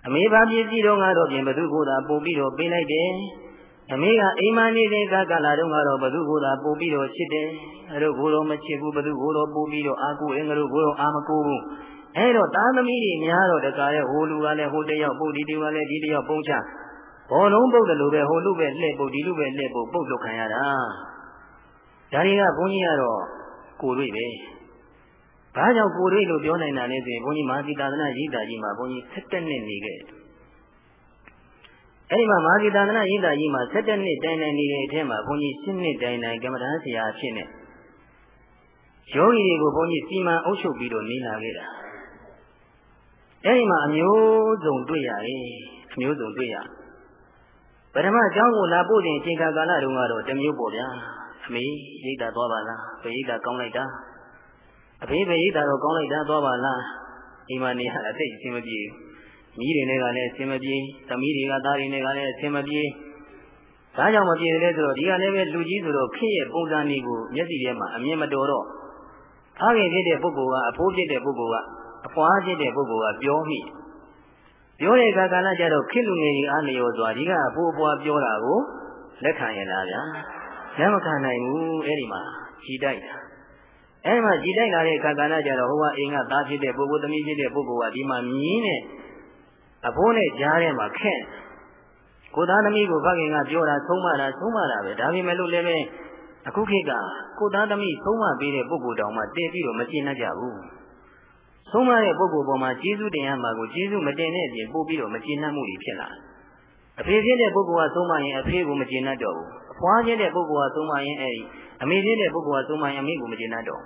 S1: အမေဘာပစ္စည်းတော့ကတော့ပြင်ဘသူကိုသာပို့ပြီးတော့ပေးလိုက်တယ် အမေကအိမ်မနေတဲ့ကကလာတော့ကတော့ဘသူကိုသာပို့ပြီးတော့ချစ်တယ်အဲ့တို့ကိုတော့မချစ်ဘူးဘသူကိုတော့ပို့ပြီးတော့အာကိုအင်္ဂတို့ကိုတော့အာမကိုဘူးအဲ့တော့သားသမီးတွေများတော့တကားရဲ့ဟိုလူကလည်းဟိုတယောက်ပုတ်ဒီတယောက်လည်းဒီတယောက်ပုံချဟဘောလုံးပုတ်တယ်လို့ပဲဟိုလူပဲလှည့်ပုတ်ဒီလူပဲလှည့်ပုတ်ပုတ်လုပ်ခံရတာဒါတွေကဘုန်းကြီးကတော့ကိုတွေ့ပဲဘာကြောင့်ကိုတွေ့လို့ပြောနိုင်တာလဲဆိုရင်ဘုန်းကြီးမဟာစီသာသနာရိပ်သာကြီးမှာဘုန်းကြီး7နှစ်နေခဲ့ အဲ့ဒီမှာမဟာစီသာသနာရိပ်သာကြီးမှာ7နှစ်တိုင်တိုင်နေတဲ့အထက်မှာဘုန်းကြီး7နှစ်တိုင်တိုင်ကမ္မဋ္ဌာန်းဆရာအဖြစ်နဲ့ယောဂီတွေကိုဘုန်းကြီးစီမံအုပ်ချုပ်ပြီးတော့နေလာခဲ့တာအဲ့ဒီမှာအမျိုးစုံတွေ့ရတယ်အမျိုးစုံတွေ့ရပထမအကြောင်းကိုလာပို့တဲ့အချိန်ကာလတုန်းကတော့တမျိုးပေါ့ဗျာအမေရိတ်တာသွားပါလားဘယ်ရိတ်တာကောင်းလိုက်တာအဖေဘယ်ရိတ်တာတော့ကောင်းလိုက်တာသွားပါလားအိမ်မနေရတာသိအဆင်မပြေ မိတွေနဲ့ကလည်းအဆင်မပြေသမီးတွေကသားတွေနဲ့ကလည်းအဆင်မပြေဒါကြောင့်မပြေတယ်ဆိုတော့ဒီကလည်းပဲလူကြီးဆိုတော့ခင်ရဲ့ပုံစံလေးကိုမျက်စိထဲမှာအမြင်မတော်တော့ဖခင်ဖြစ်တဲ့ပုဂ္ဂိုလ်ကအဖိုးဖြစ်တဲ့ပုဂ္ဂိုလ်ကအဖွားဖြစ်တဲ့ပုဂ္ဂိုလ်ကပြောမိပြောတဲ့အခါကာလကျတော့ခင်လူငယ်ကြီးအားလျော်စွာဒီကအဖိုးအဖွားပြောတာကိုလက်ခံရလားဗျာလက်မခံနိုင်ဘူးအဲ့ဒီမှာကြည်တိုက်တာအဲ့မှာကြည်တိုက်လာတဲ့အခါကာလကျတော့ဟိုကအိမ်ကသားဖြစ်တဲ့ပုဂ္ဂိုလ်သမီးဖြစ်တဲ့ပုဂ္ဂိုလ်ကဒီမှာမြင်းနဲ့ အဖိုးနဲ့ကြားထဲမှာခက်ကိုသားသမီးကိုဖခင်ကပြောတာသုံးမတာသုံးမတာပဲဒါပေမဲ့လို့လည်းပဲအခုခေတ်ကကိုသားသမီးသုံးမပေးတဲ့ပုဂ္ဂိုလ်တောင်မှတည်ပြီးတော့မကျင့်တတ်ကြဘူးဆုံးမတဲ့ပုဂ္ဂိုလ်ပေါ်မှာကျေးဇူးတင်ရမှာကိုကျေးဇူးမတင်တဲ့အပြင်ပို့ပြီးတော့မကျေနပ်မှုတွေဖြစ်လာအဖေဖြစ်တဲ့ပုဂ္ဂိုလ်ကဆုံးမရင်အဖေကိုမကျေနပ်တော့ဘူးအဖွားဖြစ်တဲ့ပုဂ္ဂိုလ်ကဆုံးမရင်အဲဒီအမေဖြစ်တဲ့ပုဂ္ဂိုလ်ကဆုံးမရင်အမေကိုမကျေနပ်တော့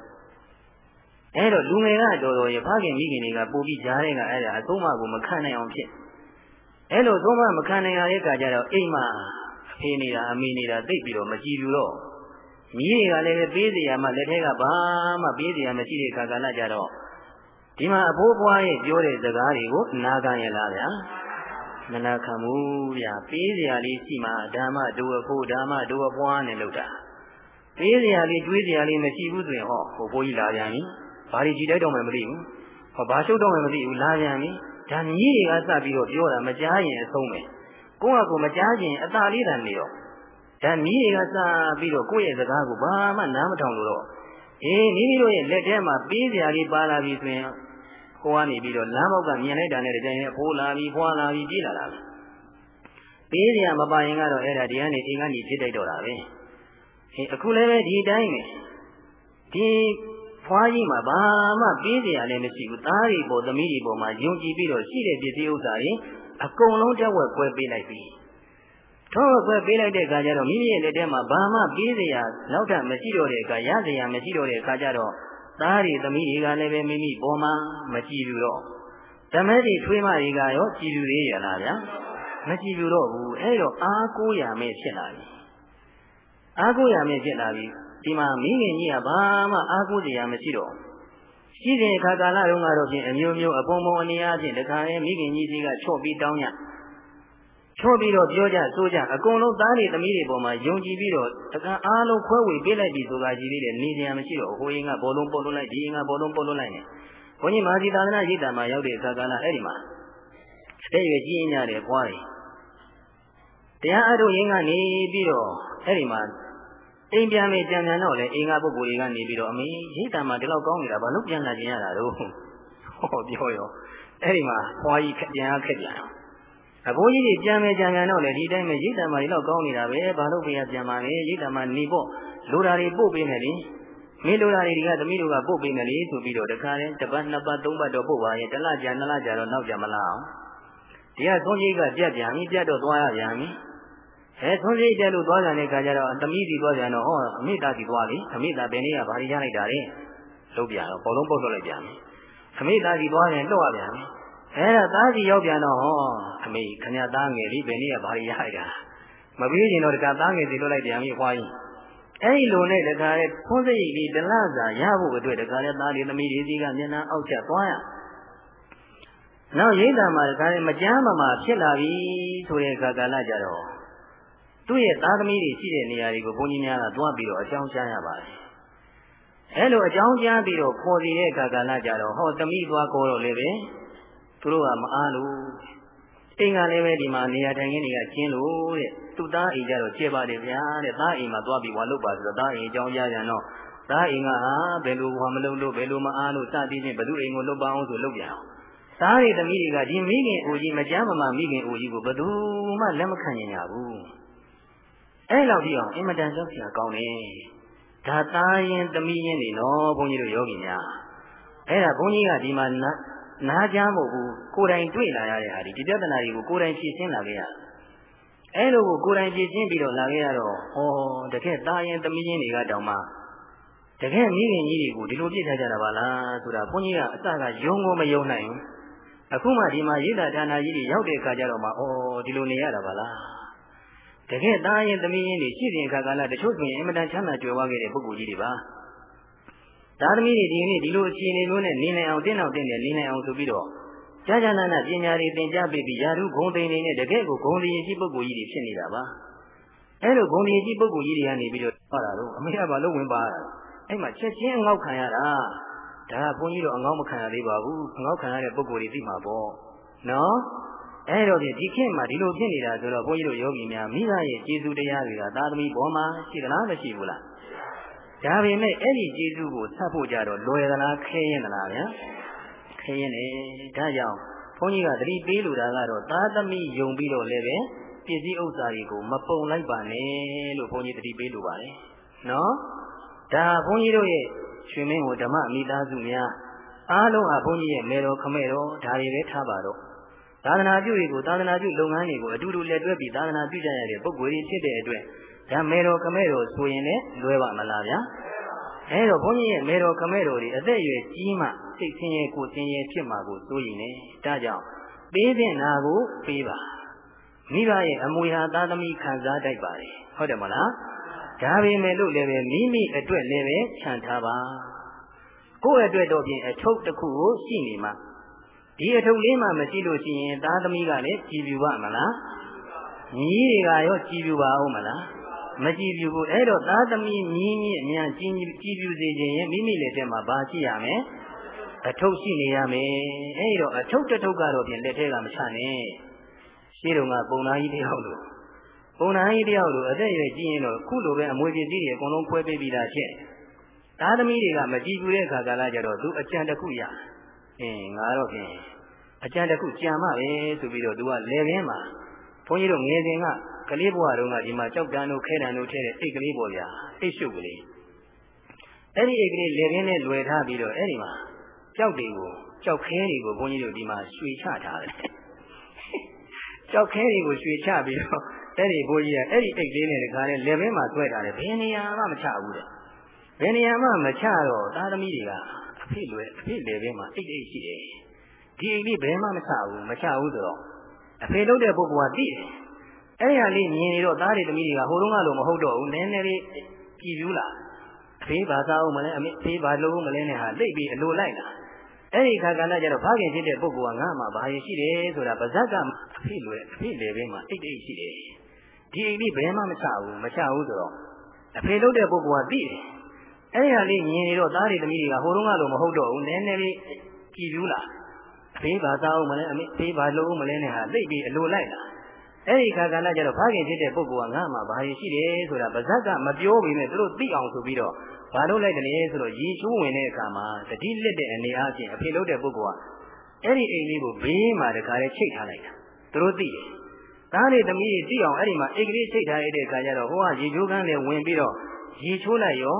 S1: အဲတော့လူငယ်ကတော်တော်ရဖခင်မိခင်တွေကပို့ပြီးကြားတဲ့ကအဲဒါအဆုံးမကိုမခံနိုင်အောင်ဖြစ်အဲလိုသုံးမမခံနိုင်ရတဲ့အခါကျတော့အိမ်မှာအဖေနေတာအမေနေတာသိပြီးတော့မကြည်ဘူးတော့မိတွေကလည်းပေးစရာမှလက်ထက်ကဘာမှပေးစရာမရှိတဲ့အခါကလည်းကြတော့ဒီမှာအဖိုးဘွားရဲ့ပြောတဲ့စကားတွေကိုနာခံရလားဗျာမနာခံဘူးဗျာပေးစရာလေးရှိမှဓမ္မဒုအဖို့ဓမ္မဒုအဘွားနဲ့လို့တာပေးစရာလေးတွေးစရာလေးမရှိဘူးဆိုရင်ဟောဟိုဘိုးကြီးလာပြန်ပြီ ဘာတွေကြည့်တိုက်တော့မှမသိဘူးဟောဘာရှုပ်တော့မှမသိဘူးလာပြန်ပြီဒါမြည်တွေကစပြီးတော့ပြောတာမကြားရင်အဆုံးပဲကိုယ့်ဟာကိုယ်မကြားရင်အသာလေးတန်နေတော့ဒါမြည်တွေကစပြီးတော့ကိုယ့်ရဲ့စကားကိုဘာမှနားမထောင်လို့တော့အေးမိမိတို့ရဲ့လက်ထဲမှာပေးစရာလေးပါလာပြီဆိုရင်ကိုကနေပြီးတော့လမ်းဘောက်ကမြင်လိုက်တာနဲ့တကယ်နဲ့ဖိုးလာပြီးဖွာလာပြီးပြေးလာတာပဲပေးစရာမပါရင်ကတော့အဲ့ဒါဒီကနေအိမ်ကနေဖြစ်တိုက်တော့တာပဲဟင်အခုလည်းပဲဒီတိုင်းပဲဒီ ဖွားကြီးမှာဘာမှပေးစရာလည်းမရှိဘူးသားတွေပေါ်သမီးတွေပေါ်မှာယုံကြည်ပြီးတော့ရှိတဲ့ပစ္စည်းဥစ္စာတွေအကုန်လုံးတက်ဝက်ကွဲပေးလိုက်ပြီထောက်ကွဲပေးလိုက်တဲ့အခါကျတော့မိမိရဲ့လက်ထဲမှာဘာမှပေးစရာနောက်ထပ်မရှိတော့တဲ့အခါရစရာမရှိတော့တဲ့အခါကျတော့သားတွေသမီးတွေကလည်းပဲမိမိပေါ်မှာမကြည့်ဘူးတော့ဓမ္မတွေထွေးမတွေကရောကြည်လူသေးရလားဗျာမကြည်ဘူးတော့ဘူးအဲ့တော့အားကိုးရမယ်ဖြစ်လာပြီအားကိုးရမယ်ဖြစ်လာပြီ ဒီမှာမိခင်ကြီးကဘာမှအားကိုးစရာမရှိတော့ရှိတဲ့အခါကာလတုန်းကတော့ဖြင့်အမျိုးမျိုးအပုံပုံအနေအားဖြင့်တခါလေမိခင်ကြီးကြီးကချော့ပြီးတောင်းရချော့ပြီးတော့ပြောကြဆိုကြအကုန်လုံးသားတွေသမီးတွေပေါ်မှာယုံကြည်ပြီးတော့တခါအားလုံးခွဲဝေပေးလိုက်ပြီဆိုတာကြီးလေးတဲ့နေစရာမရှိတော့ဟိုရင်ကဘောလုံးပုတ်လွတ်လိုက်ဒီရင်ကဘောလုံးပုတ်လွတ်လိုက်နေဘုန်းကြီးမာဇီသာသနာရိပ်တာမှာရောက်တဲ့အခါကလည်းအဲ့ဒီမှာတဲ့ရွယ်ကြီးညတယ်ပွားတယ်တရားအထုတ်ရင်းကနေပြီးတော့အဲ့ဒီမှာ အိမ်ပြန်မေကြံကြံတော့လေအိမ်ကပုဂ္ဂိုလ်တွေကနေပြီးတော့အမေရိပ်တာမှာဒီလောက်ကောင်းနေတာဘာလို့ပြန်လာခြင်းရတာတော့ဟောပြောရောအဲ့ဒီမှာပွားကြီးပြန်ရခက်ပြန်အဘိုးကြီးတွေပြန်မယ်ကြံကြံတော့လေဒီတိုင်းပဲရိတ်တံမာတွေတော့ကောင်းနေတာပဲဘာလို့ပြန်ပြန်ပါလဲရိတ်တံမာနေပေါ့လိုတာတွေပို့ပေးမယ်လေမင်းလိုတာတွေကသမီးတို့ကပို့ပေးမယ်လေဆိုပြီးတော့တခါတည်းတစ်ပတ်နှစ်ပတ်သုံးပတ်တော့ပို့ပါရဲ့တစ်လကြာနှစ်လကြာတော့နောက်ကြမလားအောင်ဒီကသုံးကြီးကပြက်ပြန်ပြီပြက်တော့သွားရပြန်ပြီ အဲသုံးကြီးတက်လို့သွားကြတဲ့ခါကျတော့သမီးစီသွားကြတော့ဟောအမိသားစီသွားပြီအမိသားဘယ်နေ့ကဘာတွေရလိုက်တာလဲလုံးပြန်တော့ဘောလုံးပုတ်ထုတ်လိုက်ပြန်ပြီအမိသားစီသွားရင်တော့ရပြန်ပြီအဲ့ဒါသားစီရောက်ပြန်တော့ဟောအမေခဏသားငယ်လေးဘယ်နည်းကဘာတွေရရတာမပြီးရင်တော့တခါသားငယ်စီလွတ်လိုက်ပြန်ပြီခွာကြီးအဲ့ဒီလိုနဲ့တခါလေဖုံးစိတ်ကြီးတလစာရဖို့အတွက်တခါလေသားလေးသမီးလေးစီကမျက်နှာအောက်ချက်သွားရနောက်ရိတ်တာမှာတခါလေမကြမ်းမမှာဖြစ်လာပြီဆိုတဲ့အခါကာလကြတော့ သူ့ရဲ့သားသမီးတွေရှိတဲ့နေရာတွေကိုဘုန်းကြီးများကသွားပြီးတော့အကြောင်းကြားရပါတယ်အဲလိုအကြောင်းကြားပြီးတော့ခေါ်စီတဲ့အခါကာလကြတော့ဟောသမီးသွားခေါ်တော့လေပဲသူတို့ကမအားလို့အိမ်ကလည်းပဲဒီမှာနေရာထိုင်ခင်းတွေကကျင်းလို့တဲ့သူ့သားအိမ်ကြတော့ကျေပါတယ်ဗျာတဲ့သားအိမ်မှာသွားပြီးဝါလုပ်ပါဆိုတော့သားအိမ်အကြောင်းကြားကြတော့သားအိမ်ကဟာဘယ်လိုဟောမလုပ်လို့ဘယ်လိုမအားလို့စသည်ဖြင့်ဘယ်သူအိမ်ကိုလုပ်ပါအောင်ဆိုလုပ်ပြန်အောင်သားတွေသမီးတွေကဒီမိခင်အိုကြီးမကြမ်းမမာမိခင်အိုကြီးကိုဘယ်သူမှလက်မခံနိုင်ကြဘူး အဲ့လောက်ကြည့်အောင်အင်မတန်ကြောက်စရာကောင်းတယ်ဒါသားရင်သမီးရင်နေနော်ဘုန်းကြီးတို့ယောဂီများအဲ့ဒါဘုန်းကြီးကဒီမှာနားကြားမဟုတ်ဘူးကိုယ်တိုင်တွေ့လာရတဲ့ဟာဒီဒီပြဿနာတွေကိုကိုယ်တိုင်ဖြေရှင်းလာခဲ့ရအဲ့လိုကိုကိုယ်တိုင်ဖြေရှင်းပြီးတော့လာခဲ့ရတော့ဟောတကယ်သားရင်သမီးရင်တွေကတောင်မှတကယ်မိခင်ကြီးတွေကိုဒီလိုပြစ်ထားကြတာပါလားဆိုတာဘုန်းကြီးကအစကယုံကိုမယုံနိုင်ဘူးအခုမှဒီမှာရိဒ္ဓဌာနကြီးတွေရောက်တဲ့အခါကျတော့မှဩဒီလိုနေရတာပါလား တကယ်သားရင်သမီးရင်တွေရှိတဲ့အခါကလည်းတချို့ဆိုရင်အင်မတန်ချမ်းသာကြွယ်ဝခဲ့တဲ့ပုဂ္ဂိုလ်ကြီးတွေပါသားသမီးတွေဒီနေ့ဒီလိုအခြေအနေမျိုးနဲ့နေနိုင်အောင်တင်းအောင်တင်းတယ်နေနိုင်အောင်ဆိုပြီးတော့ကြာကြာနာနာပညာတွေသင်ကြားပေးပြီးယာရုဂုံသိနေနဲ့တကယ်ကိုဂုံသိရင်ကြီးပုဂ္ဂိုလ်ကြီးတွေဖြစ်နေတာပါအဲ့လိုဂုံသိရင်ကြီးပုဂ္ဂိုလ်ကြီးတွေကနေပြီးတော့ဟောတာတော့အမေကဘာလို့ဝင်ပါတာအဲ့မှာချက်ချင်းအငေါက်ခံရတာဒါကဘုန်းကြီးတို့အငေါက်မခံရသေးပါဘူးအငေါက်ခံရတဲ့ပုဂ္ဂိုလ်တွေသိမှာပေါ့နော် အဲ့တော့ဒီခေတ်မှာဒီလိုဖြစ်နေတာဆိုတော့ဘုန်းကြီးတို့ယောဂီများမိဘရဲ့ကျေးဇူးတရားတွေကသာသမီဘောမှာရှိသလားမရှိဘူးလားဒါပေမဲ့အဲ့ဒီကျေးဇူးကိုဆက်ဖို့ကြတော့လွယ်သလားခဲရင်သလားဗျာခဲရင်လေဒါကြောင့်ဘုန်းကြီးကသတိပေးလိုတာကတော့သာသမီယုံပြီးတော့လည်းပဲပစ္စည်းဥစ္စာတွေကိုမပုံလိုက်ပါနဲ့လို့ဘုန်းကြီးသတိပေးလိုပါတယ်နော်ဒါဘုန်းကြီးတို့ရဲ့ရွှေမင်းကိုဓမ္မမိသားစုများအားလုံးဟာဘုန်းကြီးရဲ့မေတော်ခမဲ့တော်ဒါတွေပဲထားပါတော့ သာသနာပြုတွေကိုသာသနာပြုလုပ်ငန်းတွေကိုအတူတူလက်တွဲပြီးသာသနာပြုကြရတဲ့ပုဂ္ဂိုလ်ကြီးဖြစ်တဲ့အတွက်ဒါမေတော်ခမဲ့တော်ဆိုရင်လည်းလွယ်ပါမလားဗျာအဲတော့ဘုန်းကြီးရဲ့မေတော်ခမဲ့တော်တွေအသက်အရွယ်ကြီးမှစိတ်ဆင်းရဲကိုဆင်းရဲဖြစ်မှာကိုစိုးရင်လည်းဒါကြောင့်ပေးတဲ့နာကိုပေးပါမိဘရဲ့အမွေဟာသာသမီခံစားတတ်ပါတယ်ဟုတ်တယ်မလားဒါပေမဲ့လို့လည်းပဲမိမိအတွက်လည်းပဲခြံထားပါကိုယ့်အတွက်တော့ပြင်အထုပ်တစ်ခုကိုရှိနေမှာ ဒီအထုပ်လေးမှမရှိလို့ရှိရင်သားသမီးကလည်းကြည်ပြူပါမလားညီတွေကရောကြည်ပြူပါဦးမလားမကြည်ပြူဘူးအဲ့တော့သားသမီးညီညီအမြန်ကြည်ကြည်ပြူစေခြင်းရင်မိမိလက်ထဲမှာဘာရှိရမလဲအထုပ်ရှိနေရမယ်အဲ့တော့အထုပ်တစ်ထုပ်ကတော့ပြင်လက်ထဲကမချနဲ့ရှင်းတော့ကပုံသားကြီးတယောက်လို့ပုံနာကြီးတယောက်လိုအသက်အရွယ်ကြီးရင်တော့ခုလိုပဲအမွေပစ္စည်းတွေအကုန်လုံးခွဲပေးပြီးသားဖြစ်သားသမီးတွေကမကြည်ဘူးတဲ့အခါကလည်းကြတော့သူအကြံတစ်ခုရ အင်းငါတော့ဖြင့်အကြံတစ်ခုကြံမှပဲဆိုပြီးတော့သူကလေပင်မှာဘုန်းကြီးတို့ငယ်စဉ်ကကလေးဘဝတုန်းကဒီမှာကြောက်တန်းတို့ခဲတန်းတို့ထဲတဲ့အိတ်ကလေးပေါ့ဗျာအိတ်ရှုပ်ကလေးအဲ့ဒီအိတ်ကလေးလေပင်နဲ့လွယ်ထားပြီးတော့အဲ့ဒီမှာကြောက်တွေကိုကြောက်ခဲတွေကိုဘုန်းကြီးတို့ဒီမှာရွှေချထားတယ်ကြောက်ခဲတွေကိုရွှေချပြီးတော့အဲ့ဒီဘိုးကြီးကအဲ့ဒီအိတ်လေးနဲ့တခါနဲ့လက်ဘင်းမှာဆွဲထားတယ်ဘယ်နေရာမှမချဘူးတဲ့ဘယ်နေရာမှမချတော့သားသမီးတွေက အဖေလွယ်အဖေလက်ဘင်းမှာအိတ်အိတ်ရှိတယ်ဒီအိတ်လေးဘယ်မှမချဘူးမချဘူးဆိုတော့အဖေလုပ်တဲ့ပုဂ္ဂိုလ်ကသိတယ်အဲ့ဒီဟာလေးမြင်နေတော့သားတွေသမီးတွေကဟိုတုန်းကလိုမဟုတ်တော့ဘူးနည်းနည်းလေးကြည်ပြူးလာအဖေဘာသာအောင်မလဲအမေအဖေဘာလုပ်အောင်မလဲနဲ့ဟာလိတ်ပြီးအလိုလိုက်လာအဲ့ဒီခါကလည်းကျတော့ဖခင်ဖြစ်တဲ့ပုဂ္ဂိုလ်ကငါ့မှာဘာရရှိတယ်ဆိုတာပါဇက်ကအဖေလွယ်အဖေလေဘင်းမှာအိတ်အိတ်ရှိတယ်ဒီအိမ်လေးဘယ်မှမချဘူးမချဘူးဆိုတော့အဖေလုပ်တဲ့ပုဂ္ဂိုလ်ကသိတယ် အဲ့ဒီဟာလေးမြင်နေတော့သားတွေသမီးတွေကဟိုတုန်းကလိုမဟုတ်တော့ဘူးနည်းနည်းလေးကြည်ပြူးလာအဖေဘာသာအောင်မလဲအမေဖေးဘာလုပ်အောင်မလဲနဲ့ဟာသိပြီးအလိုလိုက်လာအဲ့ဒီခါကလည်းကျတော့ဖခင်ဖြစ်တဲ့ပုဂ္ဂိုလ်ကငါ့မှာဘာရရှိတယ်ဆိုတာပါဇက်ကမပြောဘဲနဲ့သူတို့သိအောင်ဆိုပြီးတော့ဘာလို့လိုက်တယ်လဲဆိုတော့ရေချိုးဝင်တဲ့အခါမှာတတိလက်တဲ့အနေအားဖြင့်အဖေလုပ်တဲ့ပုဂ္ဂိုလ်ကအဲ့ဒီအိမ်လေးကိုဘေးမှာတခါလေးချိတ်ထားလိုက်တာသူတို့သိတယ်သားတွေသမီးတွေတိအောင်အဲ့ဒီမှာအိတ်ကလေးချိတ်ထားရတဲ့အခါကျတော့ဟိုကရေချိုးကန်းလေးဝင်ပြီးတော့ရေချိုးလိုက်ရော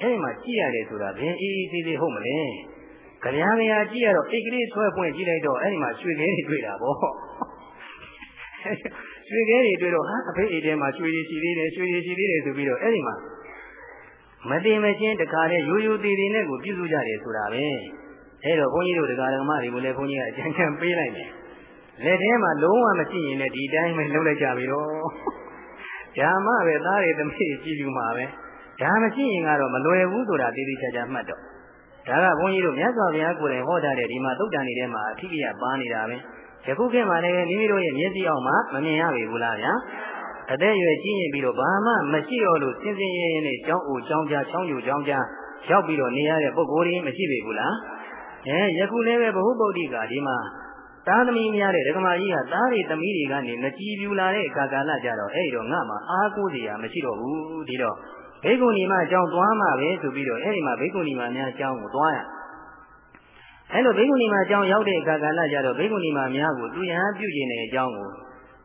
S1: အဲ့ဒီမှာကြည့်ရတယ်ဆိုတာဘယ်အေးအေးသေးသေးဟုတ်မလဲကြရမရကြည့်ရတော့အိတ်ကလေးဆွဲပွင့်ကြည့်လိုက်တော့အဲ့ဒီမှာရွှေခဲတွေတွေ့တာပေါ့ရွှေခဲတွေတွေ့တော့ဟာအဖေအိတ်ထဲမှာရွှေရည်ရှိသေးတယ်ရွှေရည်ရှိသေးတယ်ဆိုပြီးတော့အဲ့ဒီမှာမတင်မချင်းတခါတည်းရိုးရိုးသေးသေးနဲ့ကိုပြုစုကြတယ်ဆိုတာပဲအဲ့တော့ဘုန်းကြီးတို့တရားဓမ္မတွေကိုလည်းဘုန်းကြီးကအကြံဉာဏ်ပေးလိုက်တယ်လက်ထဲမှာလုံးဝမရှိရင်လည်းဒီတိုင်းပဲလုံးလိုက်ကြပြီတော့ဓမ္မပဲသားတွေသမီးကြည့်ယူမှာပဲ ဒါမရှိရင်ကတော့မလွယ်ဘူးဆိုတာသိသိချာချာမှတ်တော့ဒါကဘုန်းကြီးတို့မြတ်စွာဘုရားကိုယ်တိုင်ဟောထားတဲ့ဒီမှာသုတ်တန်နေတဲ့မှာအထိကရပါနေတာပဲယခုခေတ်မှာလည်းမိမိတို့ရဲ့မျက်စိအောင်မှမမြင်ရပြီဘူးလားဗျာအသက်ရွယ်ကြီးရင်ပြီးတော့ဘာမှမရှိတော့လို့စင်စင်ရဲရဲနဲ့ကြောင်းအိုကြောင်းကြားချောင်းယူကြောင်းကြားရောက်ပြီးတော့နေရတဲ့ပုဂ္ဂိုလ်တွေမရှိပြီဘူးလားအဲယခုလည်းပဲဘ ഹു ဗုဒ္ဓိကဒီမှာသားသမီးများတဲ့ဒကမာကြီးကသားတွေသမီးတွေကနေမကြည်ပြူလာတဲ့အခါကာလကြတော့အဲ့ဒီတော့ငါမှအားကိုးစရာမရှိတော့ဘူးဒီတော့ ဘေကုဏီမအကြောင်းသွားမှပဲဆိုပြီးတော့အဲ့ဒီမှာဘေကုဏီမများအကြောင်းကိုသွားရအဲလိုဘိက္ခုနီမအကြောင်းရောက်တဲ့အခါကာလကြတော့ဘိက္ခုနီမများကိုသူယဟန်ပြုကျင်တဲ့အကြောင်းကို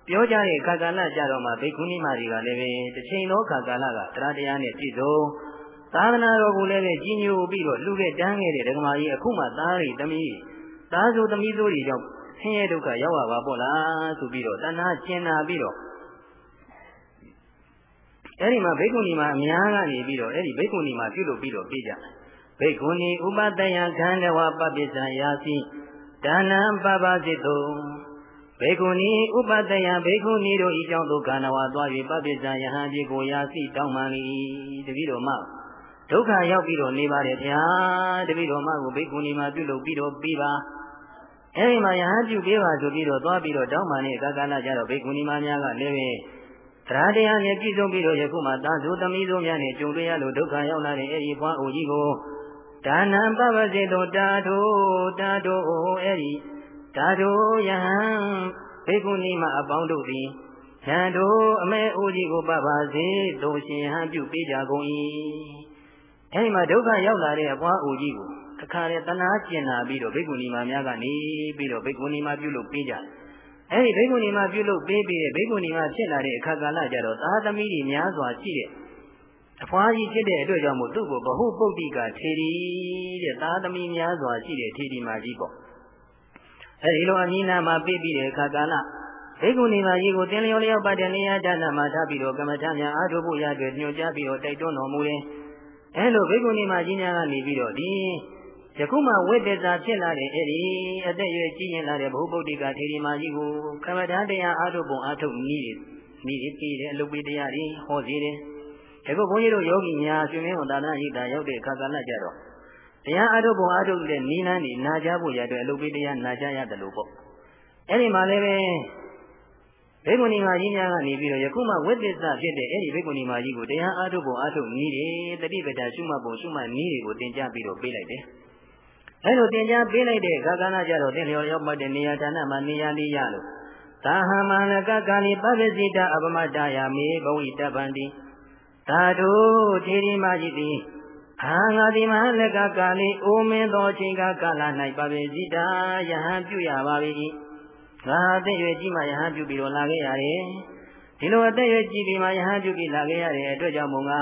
S1: ပြောကြတဲ့အခါကာလကြတော့မှဘိက္ခုနီမတွေကလည်းပဲတစ်ချိန်သောအခါကာလကတရားတရားနဲ့ပြည့်စုံသာသနာတော်ကိုလည်းပဲကြီးညိုပြီးတော့လူခဲ့တန်းခဲ့တဲ့ဒကမာကြီးအခုမှသားရီသမီးသားဆိုသမီးဆိုတွေကြောင့်ဆင်းရဲဒုက္ခရောက်ရပါပေါ့လားဆိုပြီးတော့တဏှာကျင်နာပြီးတော့ အဲ့ဒီမှာဘိက္ခုနီမှာအများကနေပြီးတော့အဲ့ဒီဘိက္ခုနီမှာပြုလုပ်ပြီးတော့ပြကြဘိက္ခုနီဥပတယခန္ဓဝပပစ္စယာစီဒါနံပပစိတုဘေကုဏီဥပတယဘေကုဏီတို့ဤကြောင့်ဒုက္ခနဝသွား၍ပပစ္စယဟံပြေကိုရာစီတောင်းမှန်၏တပည့်တော်မဒုက္ခရောက်ပြီးတော့နေပါတယ်ဗျာတပည့်တော်မကိုဘေကုဏီမှာပြုလုပ်ပြီးတော့ပြီးပါအဲဒီမှာယဟန်ပြုပေးပါဆိုပြီးတော့သွားပြီးတော့တောင်းမှန်တဲ့ကာကလကြတော့ဘေကုဏီမများကလည်းပဲ တရားတရားနဲ့ပြည့်စုံပြီးတော့ယခုမှသာသုသမီးတို့များနဲ့ကြုံတွေ့ရလို့ဒုက္ခရောက်လာတဲ့အဲဒီဘွားအိုကြီးကိုဒါနံပပစေတောတာထိုတာထိုအဲ့ဒီတာထိုယဟံဘေကုဏီမအပေါင်းတို့သည်ယံတို့အမေအိုကြီးကိုပပစေတို့ရှင်ဟံပြုပေးကြကုန်၏အဲ့ဒီမှာဒုက္ခရောက်လာတဲ့အပွားအိုကြီးကိုတခါလေတနာကျင်လာပြီးတော့ဘေကုဏီမများကနေပြီးတော့ဘေကုဏီမပြုလုပ်ပေးကြ အဲ့ဒီဘေကုဏီမပြုလုပ်ပေးပြီးတဲ့ဘေကုဏီမဖြစ်လာတဲ့အခါကာလကြတော့သာသမီတွေများစွာရှိတဲ့အဖွားကြီးဖြစ်တဲ့အတွက်ကြောင့်မို့သူ့ကိုဘဟုပုတ်တိကထေရီတဲ့သာသမီများစွာရှိတဲ့ထေရီမကြီးပေါ့အဲဒီလိုအမည်နာမှာပြပြီးတဲ့အခါကာလဘိက္ခုနီမကြီးကိုတင်လျော်လျောက်ပတ်တဲ့နေရာဌာနမှာထားပြီးတော့ကမ္မထများအားထုတ်ဖို့ရတဲ့ညွှန်ကြားပြီးတော့တိုက်တွန်းတော်မူတယ်အဲလိုဘိက္ခုနီမကြီးများကနေပြီးတော့ဒီ ယခုမှဝိတ္တစာဖြစ်လာတဲ့အဲဒီအသက်ရွယ်ကြီးရင်လာတဲ့ဘုပုဒ္ဓိကထေရီမကြီးကိုကမ္မထာတရားအားထုတ်ပုံအားထုတ်နည်းနည်းပြီးတယ်အလုပ်ပေးတရားတွေဟောစီတယ်ဒါကဘုန်းကြီးတို့ယောဂီများရှင်မင်းဝန်သာသနာ့ဣဒ္ဓရောက်တဲ့အခါကလည်းကြတော့တရားအထုတ်ပုံအထုတ်တဲ့နိလန်းနေနာကြဖို့ရတဲ့အလုပ်ပေးတရားနာကြရတယ်လို့ပေါ့အဲ့ဒီမှာလည်းပဲဘေကုဏီမာကြီးများကနေပြီးတော့ယခုမှဝိသစ္စဖြစ်တဲ့အဲ့ဒီဘေကုဏီမာကြီးကိုတရားအထုတ်ပုံအထုတ်နည်းတွေတတိပဒရှုမှတ်ပုံရှုမှတ်နည်းတွေကိုသင်ကြားပြီးတော့ပေးလိုက်တယ် အဲ့လိုသင်ကြားပေးလိုက်တဲ့ခါကဏကြတော့တင်လျော်ရောက်မှတ်တဲ့နေရာဌာနမှာနေရာလေးရလို့သာဟမန္လကကာလီပပ္ပစိတအပမတ္တယာမေဘဝိတပန္တိသာဓုထေရီမကြီးသည်အာငါဒီမလကကာလီအိုမင်းသောအချိန်ကကာလ၌ပပေစိတာယဟန်ပြုရပါပြီငါအသက်ရွယ်ကြီးမှယဟန်ပြုပြီးတော့လာခဲ့ရတယ်ဒီလိုအသက်ရွယ်ကြီးပြီးမှယဟန်ပြုပြီးလာခဲ့ရတဲ့အတွက်ကြောင့်မို့ငါ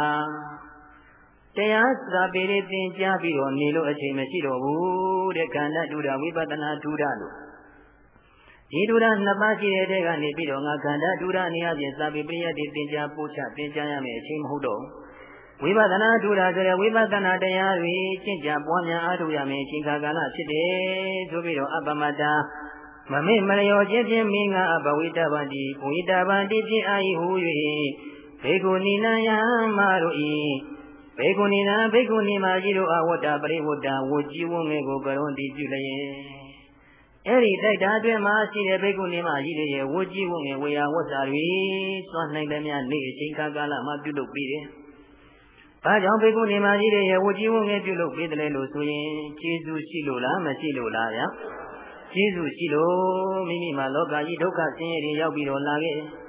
S1: တရားစာပေတွေသင်ကြားပြီးတော့နေလို့အချိန်မရှိတော့ဘူးတဲ့ခန္ဓာတူတာဝိပဿနာတူတာလို့ဒီဒုရနှစ်ပါးရှိတဲ့တဲ့ကနေပြီးတော့ငါခန္ဓာဒုရအနေအချင်းစာပေပရိယတ်တွေသင်ကြားပို့ချသင်ကြားရမယ်အချိန်မဟုတ်တော့ဝိပဿနာဒုရဆိုတဲ့ဝိပဿနာတရားတွေကျင့်ကြံပွားများအားထုတ်ရမယ်အချိန်ခါကာလဖြစ်တယ်ဆိုပြီးတော့အပမတ္တာမမေ့မလျော်ခြင်းဖြင့်မင်းကအဘဝိတဗန္တိဝိတဗန္တိဖြင့်အာဟိဟူ၍ဘေကုဏီနယမတို့ဤ ဘေကုဏီနာဘေကုဏီမာကြီးတို့အဝတ္တပရိဝတ္တဝကြည်ဝငယ်ကိုကရုံးတည်ပြုလျက်အဲ့ဒီတိုက်တာအတွင်းမှာရှိတဲ့ဘိက္ခုနီမကြီးတွေရဲ့ဝတ်ကြီးဝငယ်ဝေယဝတ်စာတွေစွန့်နိုင်တဲ့များနေ့အချိန်ခါကာလမှာပြုလုပ်ပြီးတယ်။ဘာကြောင့်ဘိက္ခုနီမကြီးတွေရဲ့ဝတ်ကြီးဝငယ်ပြုလုပ်ပြီးတယ်လို့ဆိုရင်ကျေးဇူးရှိလို့လားမရှိလို့လားဗျာ။ကျေးဇူးရှိလို့မိမိမှာလောကကြီးဒုက္ခဆင်းရဲတွေရောက်ပြီးတော့လာခဲ့။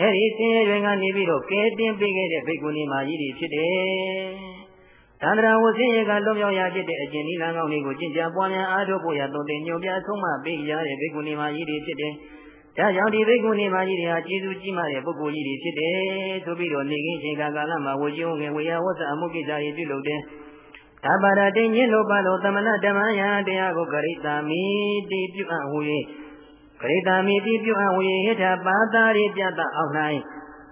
S1: အဲ့ဒီဆင်းရဲတွေကနေပြီးတော့ကဲတင်ပေးခဲ့တဲ့ဘိက္ခုနီမကြီးတွေဖြစ်တယ်။သန္တရာဝဆင်းရဲကလွန်မြောက်ရဖြစ်တဲ့အကျင့်နိလန်းကောင်းလေးကိုကျင့်ကြံပွားများအားထုတ်ဖို့ရသွန်သင်ညွှန်ပြဆုံးမပေးရတဲ့ဘိက္ခုနီမကြီးတွေဖြစ်တယ်။ဒါကြောင့်ဒီဘိက္ခုနီမကြီးတွေဟာကျေးဇူးကြီးမားတဲ့ပုဂ္ဂိုလ်ကြီးတွေဖြစ်တယ်ဆိုပြီးတော့နေခင်းချိန်ကာလမှာဝကျုံငယ်ဝေယဝဆအမှုကိစ္စတွေပြုလုပ်တယ်။ဒါပါရတိညင်းလို့ပါလို့သမဏဓမ္မယတရားကိုဂရိတာမိတိပြုအပ်ဟူ၍ ဂရိတာမိတိပြုအပ်ဟူ၍ဟိထပါတာရိပြတအောင်၌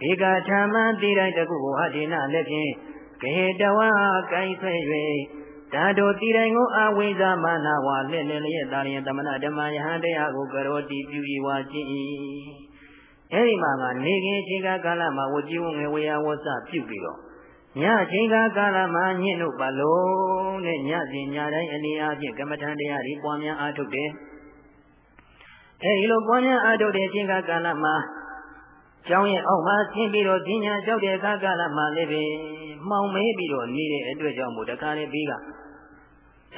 S1: ဧကဓမ္မတိတိုင်းတကုဟောဒေနလက်ဖြင့်ကေတဝါကိုင်ဆွဲ၍ဓာတုတိတိုင်ကိုအဝိဇ္ဇမာနဝါလက်လက်လျက်သာလျင်သမဏဓမ္မယဟန်တရားကိုကရောတိပြု၏ဝါကျင့်၏အဲဒီမှာကနေခင်အချိန်ကာလမှာဝကြည်ဝငယ်ဝေယဝဆပြုပြီးတော့ညအချိန်ကာလမှာညင့်တို့ပါလုံးနဲ့ညစဉ်ညတိုင်းအနေအားဖြင့်ကမ္မထံတရားတွေပွားများအားထုတ်တယ် အဲဒီလိုပွားများအားထုတ်တဲ့အချိန်ကာလမှာကျောင်းရဲ့အောက်မှာဆင်းပြီးတော့ဈဉ္ညာလျှောက်တဲ့အခါကာလမှာလည်းပဲမှောင်မဲပြီးတော့နေတဲ့အတွက်ကြောင့်မို့တခါလေပြီးက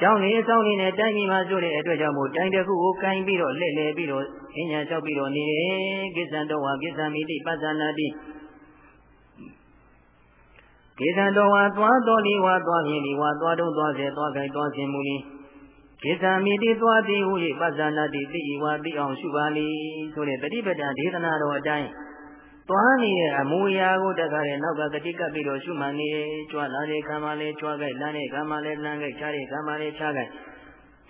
S1: ကျောင်းလေးအဆောင်လေးနဲ့တိုင်းပြည်မှာဆိုတဲ့အတွက်ကြောင့်မို့တိုင်းတစ်ခုကိုကင်ပြီးတော့လှည့်လည်ပြီးတော့ဈဉ္ညာလျှောက်ပြီးတော့နေတယ်ကိစ္စတော်ဝါကိစ္စမိတိပဿနာတိကိစ္စတော်ဝါသွားတော်လီဝါသွားမြင်လီဝါသွားတုံးသွားစေသွားခိုင်သွားခြင်းမူလီ ကိသမိတိသွားတိဟု၏ပဇာနာတိတိဤဝါတိအောင်ရှုပါလိဆိုတဲ့တတိပဒဒေသနာတော်အတိုင်းသွားနေတဲ့အမူအရာကိုတခါလေနောက်ကတတိကပ်ပြီးတော့ရှုမှန်နေကြွလာတဲ့ခါမှလည်းကြွခဲ့လမ်းတဲ့ခါမှလည်းလမ်းခဲ့ချတဲ့ခါမှလည်းချခဲ့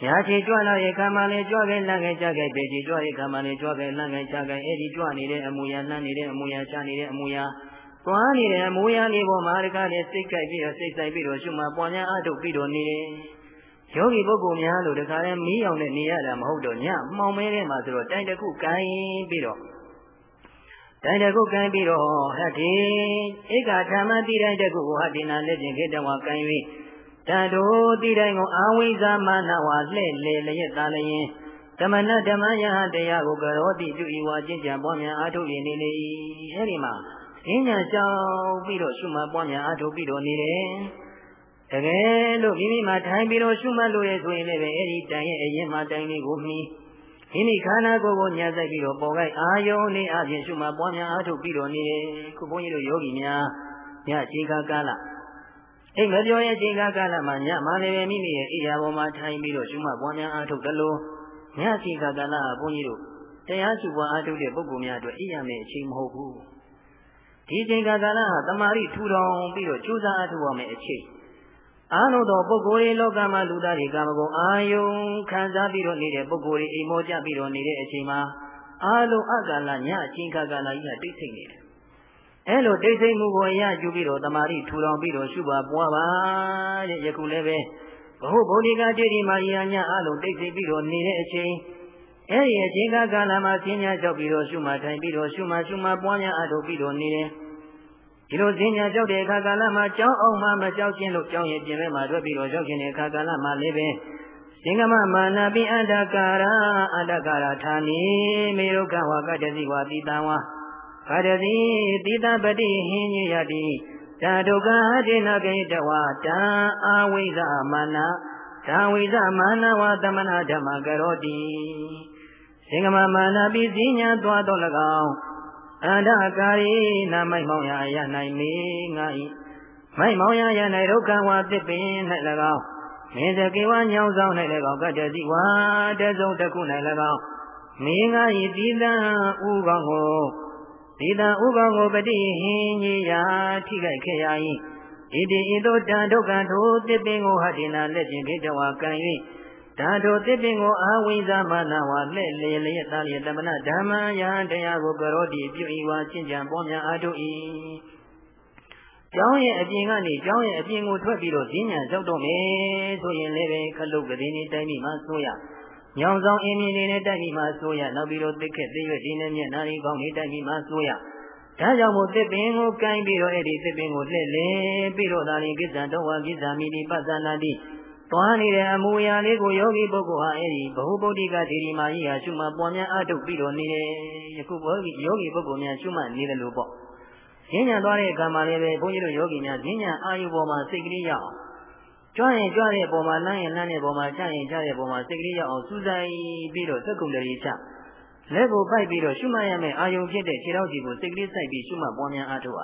S1: ညာချီကြွလာတဲ့ခါမှလည်းကြွခဲ့လမ်းခဲ့ချခဲ့ပေချီကြွတဲ့ခါမှလည်းကြွခဲ့လမ်းခဲ့ချခဲ့အဲ့ဒီကြွနေတဲ့အမူအရာလမ်းနေတဲ့အမူအရာချနေတဲ့အမူအရာသွားနေတဲ့အမူအရာလေးပေါ်မှာတခါလေစိတ်ကြိုက်ပြီးတော့စိတ်ဆိုင်ပြီးတော့ရှုမှပွားများအထုတ်ပြီးတော့နေတယ် ယောဂီပုဂ္ဂိုလ်များလို့တခါလဲမီးအောင်နဲ့နေရတာမဟုတ်တော့ညမှောင်မဲထဲမှာဆိုတော့တိုင်တခုကိုင်းပြီးတော့တိုင်တခုကိုင်းပြီးတော့ဟတ်ဒီဧကဓမ္မတိတိုင်းတခုကိုဟတ်ဒီနာလက်ကျင်ခေတ္တဝါကိုင်း၍တန်တို့တိတိုင်းကိုအာဝိဇာမနဝါလှဲ့လေလျက်သားလျင်ဓမ္မနဓမ္မယဟတရားကိုကရောတိပြုဤဝါကျင့်ကြံပွားများအားထုတ်နေလေ၏အဲဒီမှာဉာဏ်ညာကြောင်းပြီးတော့ရှုမှတ်ပွားများအားထုတ်ပြီးတော့နေတယ် တကယ်လို့မိမိမှာထိုင်ပြီးတော့ရှုမှတ်လို့ရဆိုရင်လည်းအဲ့ဒီတိုင်ရဲ့အရင်မှတိုင်လေးကိုမှီမိမိခန္ဓာကိုယ်ကိုညှက်ဆိုင်ပြီးတော့ပေါ်ကိုက်အာယုန်လေးအပြင်ရှုမှတ်ပွားများအားထုတ်ပြီးတော့နေတယ်ခုဘုန်းကြီးတို့ယောဂီများညခြေကားကားလားအိမ်မပြောရဲ့ခြေကားကားလားမှာညမှလည်းပဲမိမိရဲ့အိယာပေါ်မှာထိုင်ပြီးတော့ရှုမှတ်ပွားများအားထုတ်တယ်လို့ညခြေကားကားလားဘုန်းကြီးတို့တရားရှုပွားအားထုတ်တဲ့ပုဂ္ဂိုလ်များအတွက်အိယာမယ်အချိန်မဟုတ်ဘူးဒီချိန်ကာလဟာတမာရီထူထောင်ပြီးတော့ကြိုးစားအားထုတ်ရမယ်အချိန် အားလုံးသောပုဂ္ဂိုလ်တွေလောကမှာလူသားတွေကာမဂုဏ်အာယုံခံစားပြီးတော့နေတဲ့ပုဂ္ဂိုလ်တွေအိမ်မောကြပြီးတော့နေတဲ့အချိန်မှာအားလုံးအကာလညအချိန်ခါကာလကြီးကတိတ်ဆိတ်နေတယ်။အဲလိုတိတ်ဆိတ်မှုကိုရယူပြီးတော့တမာရီထူထောင်ပြီးတော့ရှုပါပွားပါတဲ့ယခုလည်းပဲဘဟုဗုဒ္ဓကတိတိမာယာညအားလုံးတိတ်ဆိတ်ပြီးတော့နေတဲ့အချိန်အဲဒီအချိန်ကာလမှာဆင်းရဲကြောက်ပြီးတော့ရှုမှထိုင်ပြီးတော့ရှုမှရှုမှပွားများအထုတ်ပြီးတော့နေတယ်။ ဒီလိုဈဉ္ညာကြောက်တဲ့အခါကာလမှာကြောင်းအောင်မှမကြောက်ခြင်းလို့ကြောင်းရဲ့ပြင်ထဲမှာတွေ့ပြီးတော့ရောက်ခြင်းတဲ့အခါကာလမှာလည်းပဲသင်္ကမမာနာပိအတ္တကာရအတ္တကာရဌာနိမေရုကဝကတတိဝတိတံဝါကတတိတိတပတိဟင်းညယတိဓာဒုက္ခဒေနကေတဝတံအာဝိဇမာနာဓာဝိဇမာနဝသမနာဓမ္မကရောတိသင်္ကမမာနာပိဈဉ္ညာသွားတော်၎င်း အန္တကာရီနာမိုက်မောင်ရရ၌မေငါဤမိုက်မောင်ရရ၌ဒုက္ခဝါသစ်ပင်၌၎င်းမင်းစကေဝညောင်းဆောင်၌၎င်းကတ္တတိဝါတစုံတစ်ခု၌၎င်းမေငါဤတိတံဥကောင်းကိုတိတံဥကောင်းကိုပတိဟင်းကြီးရာထိခိုက်ခဲ့ရ၏ဣတိဤသို့တံဒုက္ခထိုသစ်ပင်ကိုဟတိနာလက်ချင်းခေတဝါကံ၍ ဓာတုသစ်ပင်ကိုအာဝိဇမနာဝလှဲ့လေလျက်သားလျက်တမနာဓမ္မယဟန်တရားကိုကရောတိပြုဤဝါရှင်းကြံပေါ်များအားထုတ်၏ကျောင်းရဲ့အပြင်ကနေကျောင်းရဲ့အပြင်ကိုထွက်ပြီးတော့ဈဉ္ညာရောက်တော့မယ်ဆိုရင်လည်းပဲခလုတ်ကလေးနဲ့တိုက်ပြီးမှဆိုရညောင်ဆောင်အင်းမြင်နေနဲ့တိုက်ပြီးမှဆိုရနောက်ပြီးတော့တစ်ခက်သေးရွက်ဒီနဲ့မျက်နာရီကောင်းနေတိုက်ပြီးမှဆိုရဒါကြောင့်မို့သစ်ပင်ကိုကိုင်းပြီးတော့အဲ့ဒီသစ်ပင်ကိုလှည့်လေပြီးတော့ဒါရင်ကိစ္စတော်ဝါကိစ္စမိတိပသနာတိ သွားနေတဲ့အမူအရာလေးကိုယောဂီပုဂ္ဂိုလ်ဟာအဲ့ဒီဘ ഹു ဗုဒ္ဓကဒေဒီမာကြီးဟာရှုမှတ်ပွားများအထုတ်ပြီးတော့နေတယ်ယခုဘောဂီယောဂီပုဂ္ဂိုလ်များရှုမှတ်နေတယ်လို့ပေါ့ဈဉ္ညာသွားတဲ့အခါမှာလည်းပဲဘုန်းကြီးတို့ယောဂီများဈဉ္ညာအာယုပေါ်မှာစိတ်ကလေးရအောင်ကြွရင်ကြွတဲ့ပုံမှာလမ်းရင်လမ်းတဲ့ပုံမှာကြားရင်ကြားတဲ့ပုံမှာစိတ်ကလေးရအောင်စူးစိုက်ပြီးတော့သက္ကုံတရီချလက်ကိုပိုက်ပြီးတော့ရှုမှတ်ရမယ်အာယုံဖြစ်တဲ့ခြေထောက်ကြီးကိုစိတ်ကလေးစိုက်ပြီးရှုမှတ်ပွားများအထုတ်ရ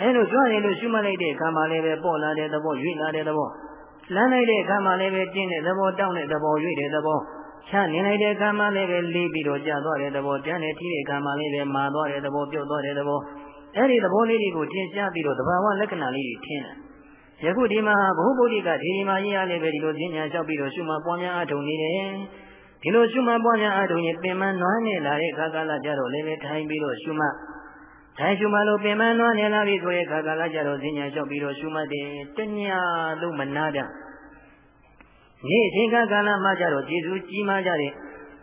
S1: အဲလိုကြွရင်လို့ရှုမှတ်လိုက်တဲ့အခါမှာလည်းပဲပေါ့လာတဲ့သဘောရွေ့လာတဲ့သဘော လမ်းလိုက်တဲ့အခါမှာလည်းပဲကျင်းတဲ့သဘောတောင်းတဲ့သဘောရွေ့တဲ့သဘောချနေလိုက်တဲ့အခါမှာလည်းပဲလေးပြီးတော့ကြာသွားတဲ့သဘောကျန်တဲ့ထီးတဲ့အခါမှာလည်းပဲမာသွားတဲ့သဘောပြုတ်သွားတဲ့သဘောအဲ့ဒီသဘောလေးတွေကိုထင်ရှားပြီးတော့သဘာဝလက္ခဏာလေးတွေထင်တယ်ယခုဒီမှာဘုဗုဒ္ဓကဒီဒီမှာကြီးရလည်းပဲဒီလိုဈဉ္ညာလျှောက်ပြီးတော့ရှုမှတ်ပွားများအထုံနေတယ်ဒီလိုရှုမှတ်ပွားများအထုံရင်ပင်မနွမ်းနေလာတဲ့အခါကလာကြတော့လည်းပဲထိုင်ပြီးတော့ရှုမှတ် ထိုင်ရှုမှလို့ပင်မနွမ်းနေလာပြီဆိုတဲ့အခါကလာကြတော့ဈဉ္ညာလျှောက်ပြီးတော့ရှုမှတ်တယ်တညာလုံးမနာတာနေ့အချိန်ကာလမှာကြတော့ကျေစုကြီးမားကြတဲ့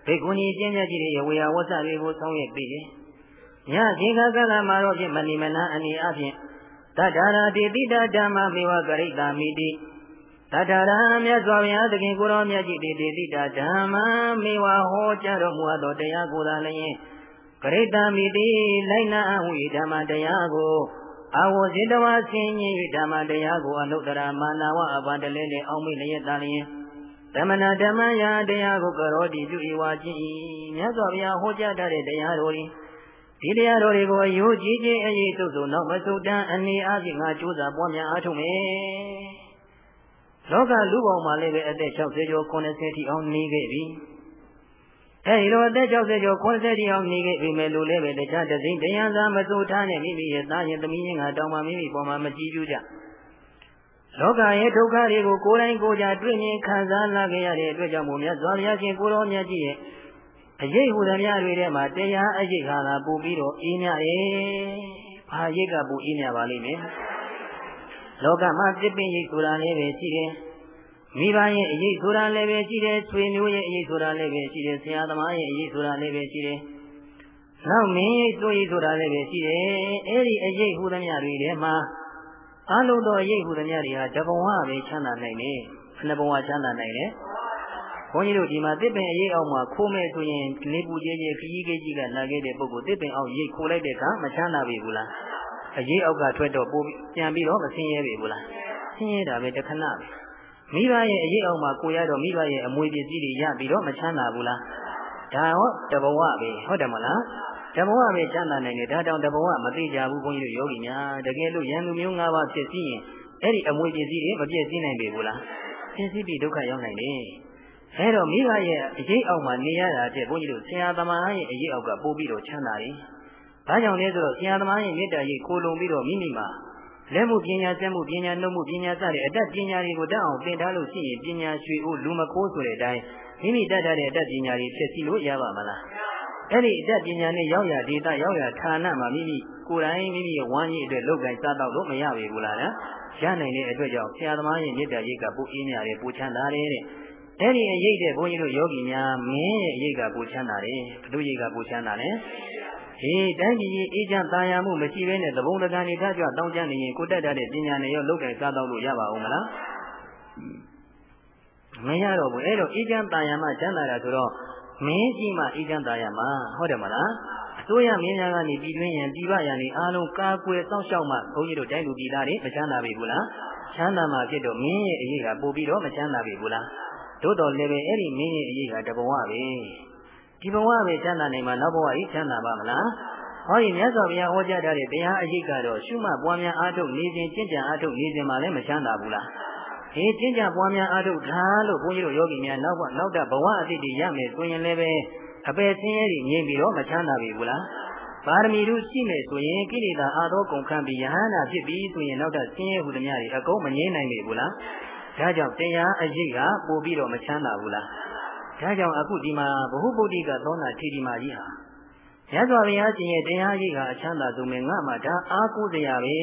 S1: ဘေကုဏီကျင့်ကြကြီးတဲ့ဝေယဝဆတွေကိုဆောင်းရပေးတယ်။ညအချိန်ကာလမှာတော့ဖြင့်မဏိမနာအနေအဖြင့်တထာရာတိတိတဓမ္မမေဝကရိတာမိတိတထာရာမြတ်စွာဘုရားသခင်ကိုရောမြတ်ကြီးတိတိတိတဓမ္မမေဝဟောကြားတော်မူသောတရားကိုယ်သာလျင် ကရိတာမိတိလိုက်နာဝိဓမ္မတရားကိုအဝဇိတဝဆင်းရဲဓမ္မတရားကိုအနုတ္တရမာနဝအပန္တလေးလေးအောင်းမိလျက်သာလျင်ဓမ္မနာဓမ္မယာတရားကိုကရောတိပြုဤဝါခြင်းဤမြတ်စွာဘုရားဟောကြားတဲ့တရားတော်ဤဒီတရားတော်တွေကိုအယုကြည်ခြင်းအရေးသုတ်ဆိုနောက်မဆုတန်းအနေအချင်းငါကြိုးစားပွားများအားထုတ်မယ်လောကလူပေါင်းမှာလည်းပဲအသက်60ကျော်90ထိအောင်နေခဲ့ပြီ အဲဒီလိုအသက်60ကျော်90ထိအောင်နေခဲ့ပြီမဲ့လို့လည်းပဲတခြားတစိမ့်တရားသာမစိုးထားနဲ့မိမိရဲ့သားရဲ့သမီးရင်ကတောင်းမှမိမိပေါ်မှာမကြည့်ပြကြလောကရဲ့ဒုက္ခတွေကိုကိုယ်တိုင်ကိုယ်ကြတွေ့မြင်ခံစားလာခဲ့ရတဲ့အတွက်ကြောင့်မို့မြတ်စွာဘုရားရှင်ကိုရောမြတ်ကြီးရဲ့အရေးဟူသမျှတွေထဲမှာတရားအရေးခါလာပို့ပြီးတော့အေးမြရဲ့။ဘာရိတ်ကပို့အေးမြပါလိမ့်မယ်။လောကမှာပြစ်ပင်ရိတ်ဆိုတာလည်းပဲရှိတယ်။ မိဘရဲ့အရေးဆိုတာလည်းပဲရှိတယ်။ဆွေမျိုးရဲ့အရေးဆိုတာလည်းပဲရှိတယ်။ဆရာသမားရဲ့အရေးဆိုတာလည်းပဲရှိတယ်။နောက်မင်းရိတ်ဆိုရိတ်ဆိုတာလည်းပဲရှိတယ်။အဲ့ဒီအရေးဟူသမျှတွေထဲမှာအလုံးသောအရေးဟူသမျှတွေဟာတဘဝပဲချမ်းသာနိုင်တယ်။နှစ်ဘဝချမ်းသာနိုင်တယ်။ဘုန်းကြီးတို့ဒီမှာတစ်ပင်အရေးအောက်မှာခိုးမဲ့ဆိုရင်နေပူကျဲကျဲခကြီးကြီးကလာခဲ့တဲ့ပုဂ္ဂိုလ်တစ်ပင်အောက်ရိတ်ခိုးလိုက်တဲ့အခါမချမ်းသာပြီဘူးလားအရေးအောက်ကထွက်တော့ပိုးပြန်ပြီးတော့မဆင်းရဲပြီဘူးလားဆင်းရဲတာပဲတခဏပဲ မိဘရဲ့အရေးအောက်မှာကိုရတော့မိဘရဲ့အမွေပစ္စည်းတွေရပြီးတော့မချမ်းသာဘူးလားဒါဟောတဘဝပဲဟုတ်တယ်မလားတဘဝပဲချမ်းသာနိုင်တယ်ဒါတောင်တဘဝမသိကြဘူးဘုန်းကြီးတို့ယောဂီများတကယ်လို့ရန်သူမျိုး၅ပါးဖြစ်စီရင်အဲ့ဒီအမွေပစ္စည်းတွေမပြည့်စည်နိုင်ပြီဘူးလားဖြစ်စီပြီးဒုက္ခရောက်နိုင်တယ်အဲတော့မိဘရဲ့အရေးအောက်မှာနေရတာတဲ့ဘုန်းကြီးတို့ဆရာသမားရဲ့အရေးအောက်ကပို့ပြီးတော့ချမ်းသာတယ်။ဘာကြောင့်လဲဆိုတော့ဆရာသမားရဲ့မေတ္တာရိပ်ကိုလုံပြီးတော့မိမိမှာ လက်မှုပညာစက်မှုပညာနှုတ်မှုပညာစတဲ့အတတ်ပညာတွေကိုတတ်အောင်သင်ထားလို့ရှိရင်ပညာရွှေဦးလူမခိုးဆိုတဲ့အတိုင်းမိမိတတ်တဲ့အတတ်ပညာတွေဖြစ်စီလို့ရပါမလား။အဲ့ဒီအတတ်ပညာနဲ့ရောက်ရဒေတာရောက်ရဌာနမှာမိမိကိုယ်တိုင်မိမိရဲ့ဝမ်းကြီးအတွက်လုပ်ကိုင်စားတော့လို့မရပြီဘူးလား။ရနိုင်တဲ့အတွက်ကြောင့်ဆရာသမားရဲ့မေတ္တာရိပ်ကပိုအင်းများတယ်ပိုချမ်းသာတယ်တဲ့။အဲ့ဒီအရေးတဲ့ဘုန်းကြီးတို့ယောဂီများမင်းရဲ့အရေးကပူချမ်းသာတယ်ဘု து ရေးကပူချမ်းသာတယ် ဟေးတိုင်းပြည်အေးချမ်းသာယာမှုမရှိဘဲနဲ့သဘုံတကန်နေထကြွတောင်းကြနေရင်ကိုတက်တတ်တဲ့ပညာနဲ့ရောလုတ်တယ်စားတော့လို့ရပါအောင်မလားမရတော့ဘူးအဲ့တော့အေးချမ်းသာယာမှချမ်းသာတာဆိုတော့မင်းကြီးမှအေးချမ်းသာယာမှဟုတ်တယ်မလားအစိုးရမင်းများကနေပြည်တွင်းရန်ပြည်ပရန်နေအားလုံးကာကွယ်စောင့်ရှောက်မှဘုန်းကြီးတို့တိုင်းလူပြည်သားတွေမချမ်းသာပြီဘူးလားချမ်းသာမှဖြစ်တော့မင်းရဲ့အရေးကပို့ပြီးတော့မချမ်းသာပြီဘူးလားသို့တော်လည်းပဲအဲ့ဒီမင်းရဲ့အရေးကတဘဝပဲ ဒီဘဝပဲချမ်းသာနိုင်မှာနောက်ဘဝကြီးချမ်းသာပါမလားဟောဒီမြတ်စွာဘုရားဟောကြားထားတဲ့တရားအရေးကတော့ရှုမှတ်ပွားများအားထုတ်နေစဉ်ကျင့်ကြံအားထုတ်နေစဉ်မှာလည်းမချမ်းသာဘူးလားဒီကျင့်ကြံပွားများအားထုတ်ထားလို့ဘုန်းကြီးတို့ယောဂီများနောက်ဘနောက်တဘဝအတိတ်တွေရမယ်ဆိုရင်လည်းပဲအပေဆင်းရဲတွေငြိမ်ပြီးတော့မချမ်းသာပြီဘူးလားပါရမီတို့ရှိမယ်ဆိုရင်ကိလေသာအာသောကုန်ခံပြီးယဟန္တာဖြစ်ပြီးဆိုရင်နောက်တဆင်းရဲဟူသည်များတွေအကုန်မငြင်းနိုင်ပြီဘူးလားဒါကြောင့်တရားအရေးကပို့ပြီးတော့မချမ်းသာဘူးလား ဒါကြောင့်အခုဒီမှာဘ ഹു ပုဒ္ဓိကသောနာထေဒီမာကြီးဟာရသော်ဘုရားရှင်ရဲ့တရားကြီးကအချမ်းသာဆုံးပဲငါမှဒါအားကိုးစရာပဲ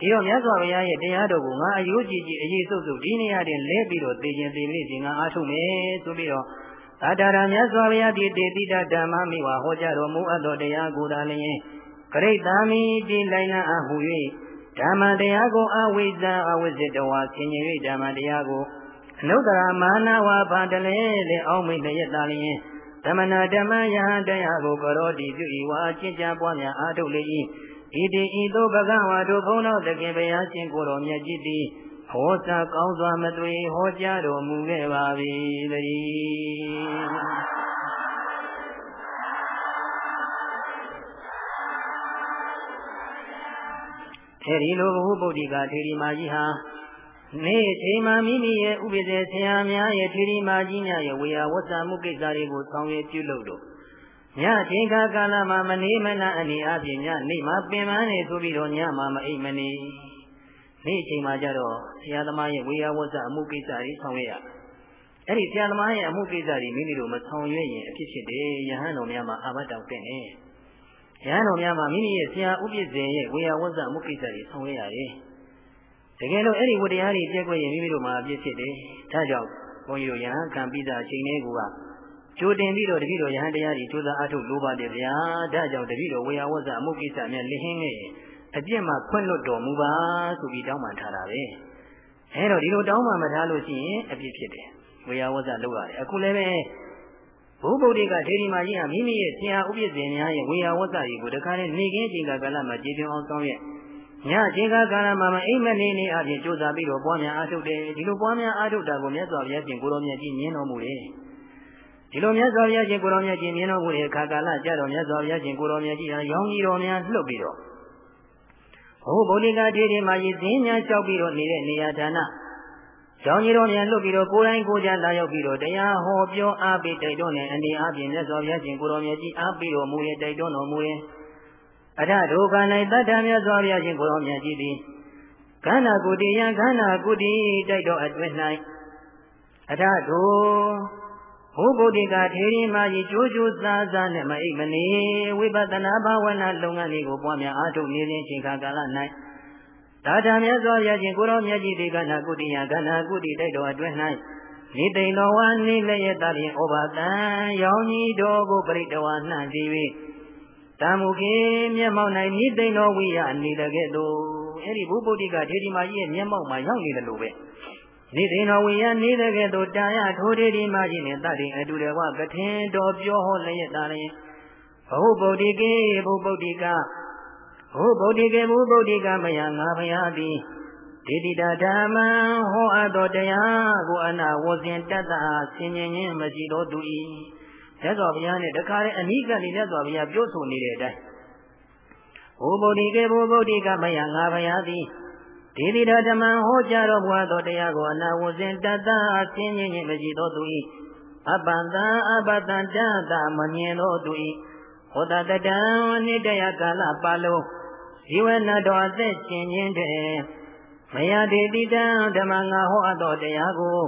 S1: ဒီတော့မြတ်စွာဘုရားရဲ့တရားတော်ကိုငါအယုကြည်ကြည်အရေးစုပ်စုပ်ဒီနေရာတင်လဲပြီးတော့သိခြင်းသိမလို့ရှင်ငါအားထုတ်မယ်ဆိုပြီးတော့အတာရမြတ်စွာဘုရားဒီတေတိတဓမ္မမိဝါဟောကြားတော်မူအပ်သောတရားကိုယ်သာလျင်ဂရိတ်သာမိတိလိုက်လံအဟု၍ဓမ္မတရားကိုအဝိဇ္ဇာအဝိဇ္ဇတဝါဆင်ញင်၍ဓမ္မတရားကိုအ နုတ္တရမာနဝါဘာတလေလေအောင်းမိတ်လျက်သာလျင်ဓမ္မနာဓမ္မယဟန်တရားကိုကရောတိပြု၏ဝါကျင့်ကြံပွားများအားထုတ်လေ၏ဣတိဤသို့ဘဂဝါတို့ဘုန်းတော်တခင်ဘုရားရှင်ကိုတော်မြတ်ကြီးသည်ဟောစာကောင်းစွာမသွေဟောကြားတော်မူခဲ့ပါ၏တည်းအဲဒီလိုဘုဗုဒ္ဓကထေရီမာကြီးဟာ နေ့ချိန်မှာမိမိရဲ့ဥပဒေဆရာများရဲ့ထေရီမာကြီးများရဲ့ဝေယဝတ်စာမှုကိစ္စတွေကိုဆောင်ရွက်ပြုလုပ်လို့ညချိန်ခါကာလမှာမနေမနာအနေအချင်းညနေ့မှာပင်ပန်းနေဆိုပြီးတော့ညမှာမအိပ်မနေနေ့ချိန်မှာကြတော့ဆရာသမားရဲ့ဝေယဝတ်စာအမှုကိစ္စတွေဆောင်ရွက်ရအဲ့ဒီဆရာသမားရဲ့အမှုကိစ္စတွေမိမိတို့မဆောင်ရွက်ရင်အဖြစ်ဖြစ်တယ်ယဟန်တော်များမှာအာဘတ်တောင်တဲ့နေရဟန်းတော်များမှာမိမိရဲ့ဆရာဥပစ္စေရဲ့ဝေယဝဇ္ဇမှုကိစ္စတွေဆောင်ရွက်ရတယ်။ တကယ်လို့အဲ့ဒီဝတရားတွေပြည့်ကွက်ရင်မိမိတို့မှာအပြစ်ဖြစ်တယ်။ဒါကြောင့်ဘုန်းကြီးတို့ယဟန်ခံပြီးသားအချိန်လေးကကြိုတင်ပြီးတော့တပည့်တော်ယဟန်တရားတွေကြိုးစားအထုတ်လိုပါတယ်ဗျာ။ဒါကြောင့်တပည့်တော်ဝေယဝဇ္ဇမှုကိစ္စများလဟင်းနေအပြစ်မှခွင့်လွတ်တော်မူပါဆိုပြီးတောင်းပန်ထားတာပဲ။အဲတော့ဒီလိုတောင်းပန်မထားလို့ရှိရင်အပြစ်ဖြစ်တယ်။ဝေယဝဇ္ဇလုပ်ရတယ်။အခုလည်းပဲဘုဗုဒ္ဓကဒေဒီမာကြီးဟာမိမိရဲ့ဆရာဥပ္ပဇင်များရဲ့ဝေယဝတ္တတွေကိုတခါနဲ့နေခင်းချိန်ကာလမှာကြည်ပြအောင်ဆောင်ရွက် ညချိန်ကာလမှာမအိမ်မနေနေအပြင်ကြိုးစားပြီးတော့ပွားများအားထုတ်တယ်ဒီလိုပွားများအားထုတ်တာကိုမြတ်စွာဘုရားရှင်ကိုရောမြတ်ကြီးမြင်တော်မူတယ်ဒီလိုမြတ်စွာဘုရားရှင်ကိုရောမြတ်ကြီးမြင်တော်မူတဲ့အခါကာလကြတော့မြတ်စွာဘုရားရှင်ကိုရောမြတ်ကြီးဟာရောင်ကြီးတော်များလှုပ်ပြီးတော့ဘုဗုဒ္ဓကဒေဒီမာကြီးသင်ညာလျှောက်ပြီးတော့နေတဲ့နေရာဌာနကြောင်းကြီးတော်များလွတ်ပြီးတော့ကိုယ်တိုင်ကိုယ်ကြလာရောက်ပြီးတော့တရားဟောပြောအားပေးတိုက်တွန်းတဲ့အနေအချင်းမြတ်စွာဘုရားရှင်ကိုတော်မြတ်ကြီးအားပေးတော်မူရဲ့တိုက်တွန်းတော်မူရဲ့ အထဒုက္ခ၌တတ္တမြတ်စွာဘုရားရှင်ကိုတော်မြတ်ကြီးသည်ခန္ဓာကုတိယခန္ဓာကုတိတိုက်တော်အတွင်း၌အထဒုဘုဗုဒ္ဓကထေရီမာကြီးကြိုးကြိုးစားစားနဲ့မအိပ်မနေဝိပဿနာဘာဝနာလုပ်ငန်းလေးကိုပွားများအားထုတ်နေခြင်းချိန်ခါကာလ၌သာဓမြတ်စွာဘုရားရှင်ကိုရောမြတ်ကြီးဒီကနာကုတိယကနာကုတိတိုက်တော်အတွင်း၌နိသိဏောဝါနိလည်းရတဖြင့်ဩဘာတံရောင်ကြီးတော်ကိုပရိတဝါနှံ့စီ၍ တမူခေမျက်မှောက်၌နိသိဏောဝိယနေတကဲ့သို့အဲ့ဒီဘုဗုဒ္ဓကဒေဒီမာကြီးရဲ့မျက်မှောက်မှာရောက်နေတယ်လို့ပဲနိသိဏောဝိယနေတဲ့ကဲ့သို့တာယထိုဒေဒီမာကြီးနဲ့တတိအတူတကွကထင်တော်ပြောဟောလည်းရတာလည်းဘုဗုဒ္ဓကေဘုဗုဒ္ဓကဟောဗုဒ္ဓကေဘုဗုဒ္ဓကမယငါဖရာသည်ဒေတိတာဓမ္မဟောအပ်သောတရားကိုအနာဝဇင်တတ္တဆင်ញင်ခြင်းမရှိတော်သူ၏ မြတ်စွာဘုရားနဲ့တခါတည်းအနိကတိမြတ်စွာဘုရားပြောဆိုနေတဲ့အတိုင်းဟောဗုဒ္ဓကေဘုဗုဒ္ဓကမယငါဖရာသည်ဒေတိတာဓမ္မဟောကြားတော်မူသောတရားကိုအနာဝဇင်တတ္တဆင်ញင်ခြင်းမရှိတော်သူ၏အပန္တအပတန္တတမမြင်တော်သူ၏ဟောတတတံနိတယကာလပါလုံးဇီဝနာတော်အသက်ရှင်ခြင်းတည်းမယတေတိတံဓမ္မငါဟောအပ်သောတရားကို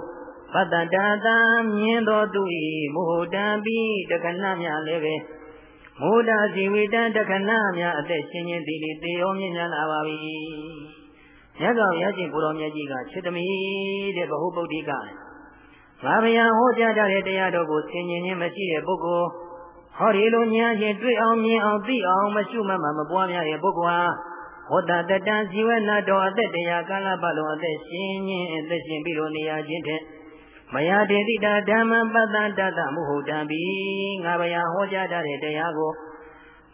S1: ပတ္တတာတံမြင်တော်သူ၏မုဟတံပိတက္ကနမြလည်းပဲမုဒ္ဒဇီဝိတံတက္ကနမြအသက်ရှင်ခြင်းသည်တေရောမြင်များလာပါပြီမြတ်စွာဘုရားရှင်ကိုတော်မြတ်ကြီးကခြေသမီးတဲ့ဗဟုပုဒ္ဓိကငါဘုရားဟောကြားကြတဲ့တရားတော်ကိုဆင်ញင်ခြင်းမရှိတဲ့ပုဂ္ဂိုလ်ဟောဒီလိုညာချင်းတွေ့အောင်မြင်အောင်သိအောင်မရှုမှတ်မှမပွားများတဲ့ပုဂ္ဂိုလ်ဟာဟောတတတံဇီဝနာတော်အသက်တရားကာလပတ်လုံးအသက်ရှင်ခြင်းအသက်ရှင်ပြီးတော့နေရခြင်းတဲ့ မယတေတိတာဓမ္မပတ္တတတမုဟုတ်တံဘီငါဘယာဟောကြားတဲ့တရားကို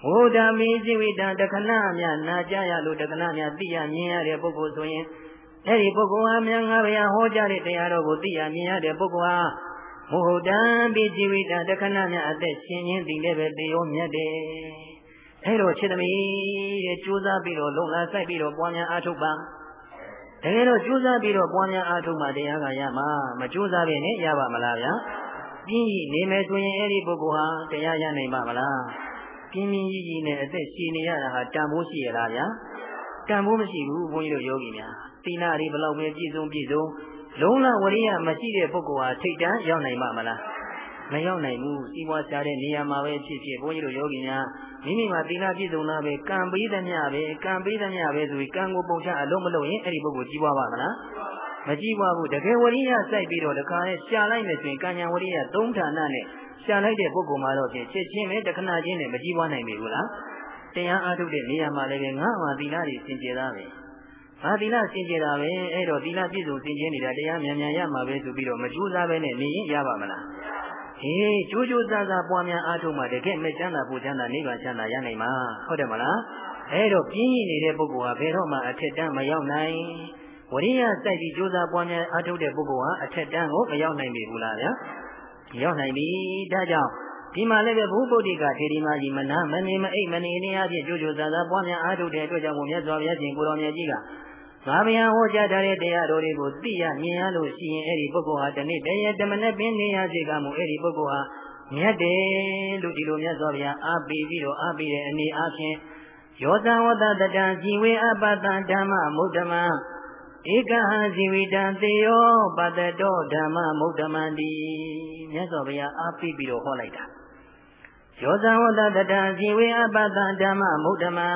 S1: မုဒ္ဓမီဇိဝိတံတခဏမြနာကြရလို့တခဏမြသိရမြင်ရတဲ့ပုဂ္ဂိုလ်ဆိုရင်အဲ့ဒီပုဂ္ဂိုလ်ဟာမြငါဘယာဟောကြားတဲ့တရားတော်ကိုသိရမြင်ရတဲ့ပုဂ္ဂိုလ်ဟာမဟုတ်တံပိဇိဝိတတခဏမြအသက်ရှင်ခြင်းတည်လည်းပဲတေရောမြတ်တယ်အဲလိုခြေသမီးတဲ့ကြိုးစားပြီးတော့လုံလာဆိုင်ပြီးတော့ပွားများအားထုတ်ပါ တကယ်တော့ကြိုးစားပြီးတော့ပွားများအားထုတ်မှတရားကရမှာမကြိုးစားဘဲနဲ့ရပါမလားဗျာပြင်းကြီးနေမယ်ဆိုရင်အဲ့ဒီပုဂ္ဂိုလ်ဟာတရားရနိုင်ပါမလားပြင်းပြင်းကြီးကြီးနဲ့အသက်ရှင်နေရတာဟာတန်ဖိုးရှိရလားဗျာတန်ဖိုးမရှိဘူးဘုန်းကြီးတို့ယောဂီများသီလတွေဘလောက်ပဲပြည့်စုံပြည့်စုံလုံးလဝရိယမရှိတဲ့ပုဂ္ဂိုလ်ဟာထိတ်တန်းရောက်နိုင်မှာမလားမရောက်နိုင်ဘူးစီးပွားရှားတဲ့နေရာမှာပဲဖြစ်ဖြစ်ဘုန်းကြီးတို့ယောဂီများ မိမိမှာသီလပြည့်စုံတာပဲကံပေးသမျှပဲကံပေးသမျှပဲဆိုပြီးကံကိုပုံချအလုံးမလုံးရင်အဲ့ဒီပုဂ္ဂိုလ်ကြီးပွားပါမလားမကြီးပွားဘူးတကယ်ဝရိယစိုက်ပြီးတော့တခါနဲ့ရှာလိုက်မယ်ဆိုရင်ကံညာဝရိယသုံးဌာနနဲ့ရှာလိုက်တဲ့ပုဂ္ဂိုလ်မှာတော့ဖြင့်ချက်ချင်းပဲတခဏချင်းနဲ့မကြီးပွားနိုင်ပြီဘူးလားတရားအားထုတ်တဲ့နေရာမှာလည်းငါ့မှာသီလတွေစင်ကြယ်သားပဲ။ဟာသီလစင်ကြယ်တာပဲအဲ့တော့သီလပြည့်စုံစင်ကြယ်နေတာတရားမြန်မြန်ရမှာပဲဆိုပြီးတော့မကြိုးစားပဲနဲ့နေရင်ရပါမလား။ ဟေးကြိုးကြိုးစားစားပွားများအားထုတ်မှတကယ်မဲ့ချမ်းသာပူချမ်းသာနိဗ္ဗာန်ချမ်းသာရနိုင်မှာဟုတ်တယ်မလား။အဲ့တော့ပြင်းရနေတဲ့ပုဂ္ဂိုလ်ဟာဘယ်တော့မှအထက်တန်းမရောက်နိုင်။ဝရိယစိုက်ပြီးကြိုးစားပွားများအားထုတ်တဲ့ပုဂ္ဂိုလ်ဟာအထက်တန်းကိုမရောက်နိုင်ပြီဘူးလားဗျာ။ရောက်နိုင်ပြီ။ဒါကြောင့်ဒီမှာလည်းပဲဘုဗုဒ္ဓကထေရီမကြီးမနာမနေမအိတ်မနေနေအချင်းကြိုးကြိုးစားစားပွားများအားထုတ်တဲ့အတွက်ကြောင့်မြတ်စွာဘုရားရှင်ကိုတော်မြတ်ကြီးက ငါဗျာဟောကြားထားတဲ့တရားတော်တွေကိုသိရမြင်ရလို့ရှိရင်အဲ့ဒီပုဂ္ဂိုလ်ဟာတနေ့တည်းတမနဲ့ပင်နေရစေကမှုအဲ့ဒီပုဂ္ဂိုလ်ဟာမြတ်တယ်လို့ဒီလိုမြတ်စွာဘုရားအားပေးပြီးတော့အားပေးတဲ့အနေအားဖြင့်ယောဇဝတတတံဇီဝေအပတံဓမ္မမုဒ္ဓမံဧကဟံဇီဝိတံသေယောပတတောဓမ္မမုဒ္ဓမံတိမြတ်စွာဘုရားအားပေးပြီးတော့ဟောလိုက်တာယောဇဝတတတံဇီဝေအပတံဓမ္မမုဒ္ဓမံ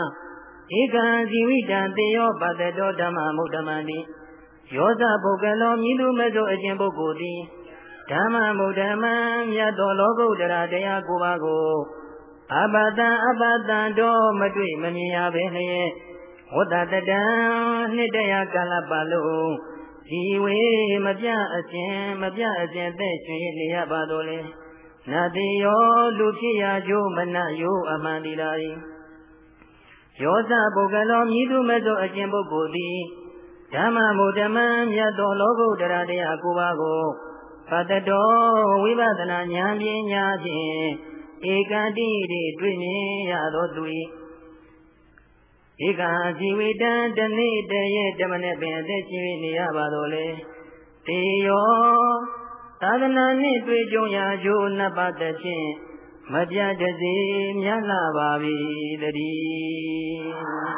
S1: ဧကံဇီဝိတံတေယောပတတောဓမ္မမုဒ္ဓမံတိယောဇပုဂ္ဂလောမြည်သူမသောအခြင်းပုဂ္ဂိုလ်သည်ဓမ္မမုဒ္ဓမံမြတ်တော်လောကုတ္တရာတရားကိုပါကိုအပတံအပတံတော်မတွေ့မမြင်ရဘဲလျက်ဝတ္တတတံနှစ်တရာကာလပတ်လုံးဒီဝေမပြအခြင်းမပြအခြင်းသက်ရှင်နေရပါတော်လေနတိယောလူဖြစ်ရာကျိုးမနယောအမှန်ဒီလာ၏ ယောဇပုဂ္ဂလောမြည်သူမဲ့သောအကျင့်ပုဂ္ဂိုလ်သည်ဓမ္မမုဓမ္မမြတ်သောလောကုတ္တရာတရားကိုပါကိုဖတ်တော်ဝိပဿနာဉာဏ်ပညာဖြင့်ဧကတိတိတွေ့မြင်ရသောသူ၏ဧကဇီဝိတံတနေ့တည်းရဲ့ဓမ္မနဲ့ပင်အသက်ရှင်နေရပါတော်လေတေယောသာသနာနှင့်တွေ့ကြုံရာကျိုးနှစ်ပါးတစ်ဖြင့် မပြတ်တစေမြတ်လာပါပြီတည်း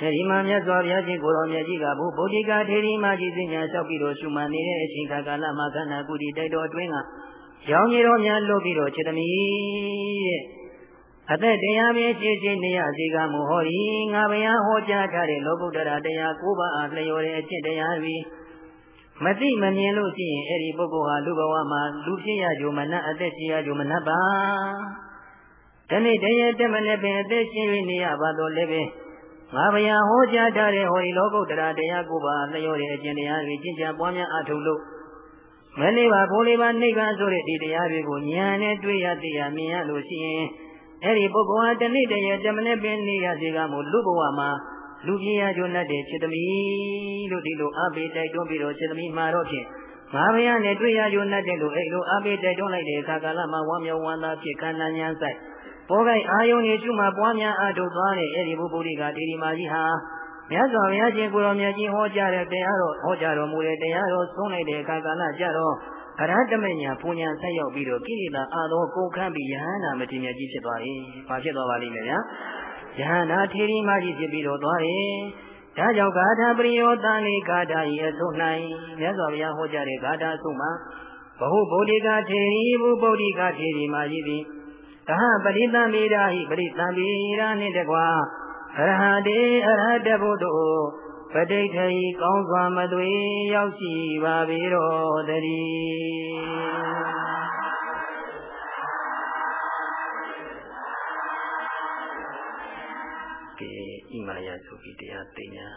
S1: အဲဒီမှာမြတ်စွာဘုရားရှင်ကိုတော်မြတ်ကြီးကဘုဗုဒ္ဓကထေရီမကြီးစင်ညာလျှောက်ပြီးတော့ရှုမှန်နေတဲ့အချိန်ကာလမှာခန္ဓာကုတိတိုက်တော်အတွင်းကရောင်ကြီးတော်များလွတ်ပြီးတော့ခြေသမီးတဲ့အသက်တရားပြည့်ရှင်းရှင်းနေရစီကမူဟောဤငါဗျာဟောကြားထားတဲ့လောကုတ္တရာတရား၉ပါးအားလျော်တဲ့အချက်တရားတွေ မသိမမြင်လို့ရှိရင်အဲ့ဒီပုဂ္ဂိုလ်ဟာလူဘဝမှာလူဖြစ်ရကြုံမနအသက်ရှင်ရကြုံမနပါဒီနေ့တည်းရဲ့တမနဲ့ပင်အသက်ရှင်၍နေရပါတော့လည်းပဲငါဗျာဟောကြားထားတဲ့ဟောဒီလောကုတ္တရာတရားကိုပါလျော်တဲ့အကျင့်တရားတွေကျင့်ကြံပွားများအထုလို့မလေးပါဘိုးလေးပါနိဗ္ဗာန်ဆိုတဲ့ဒီတရားတွေကိုဉာဏ်နဲ့တွေ့ရသိရမြင်ရလို့ရှိရင်အဲ့ဒီပုဂ္ဂိုလ်ဟာတဏိတရေတမနဲ့ပင်နေရစေကမို့လူဘဝမှာ လူပြင်းရကျွတ်တဲ့စေတမီလို့ဒီလိုအဘိတိုက်တွန်းပြီးတော့စေတမီမှာတော့ဖြင့်ငါဘုရားနဲ့တွေ့ရကျွတ်တဲ့လူအဲ့လိုအဘိတိုက်တွန်းလိုက်တဲ့အခါကာလမှာဝမ်းမြောက်ဝမ်းသာဖြစ်ခန္ဓာညာဆိုင်ဘောဂိုင်အာယုန်ကြီးကျူမှာပွားများအထုတ်သွားတဲ့အဲ့ဒီဘုပုရိကဒေဒီမာကြီးဟာမြတ်စွာဘုရားရှင်ကိုရောမြတ်ကြီးဟောကြားတဲ့တရားတော်ဟောကြားတော်မူတဲ့တရားတော်ဆုံးလိုက်တဲ့အခါကာလကြတော့ကရတမညာပူညာဆက်ရောက်ပြီးတော့ကိလေသာအာသောကုန်ခန့်ပြီးယဟန္တာမတိမြတ်ကြီးဖြစ်သွား၏။ဘာဖြစ်သွားပါလိမ့်မယ်ဗျာ။ ယဟန္တာထေရီမကြီးဖြစ်ပြီးတော့သွားတယ်။ဒါကြောင့်ဂါထာပရိယောတန်လေးဂါထာဤအဆုံး၌မြတ်စွာဘုရားဟောကြားတဲ့ဂါထာအဆုံးမှာဘဟုဗုဒ္ဓကထေရီဘုဗုဒ္ဓကထေရီမကြီးသည်သဟပရိသံမိရာဟိပရိသံမိရာနှင့်တကွာအရဟတေအရဟတဘုဒ္ဓပဋိဋ္ဌိကောင်းစွာမသွေရောက်ရှိပါပေတော်တည်း ကဲဣမယသုခိတရားသိညာ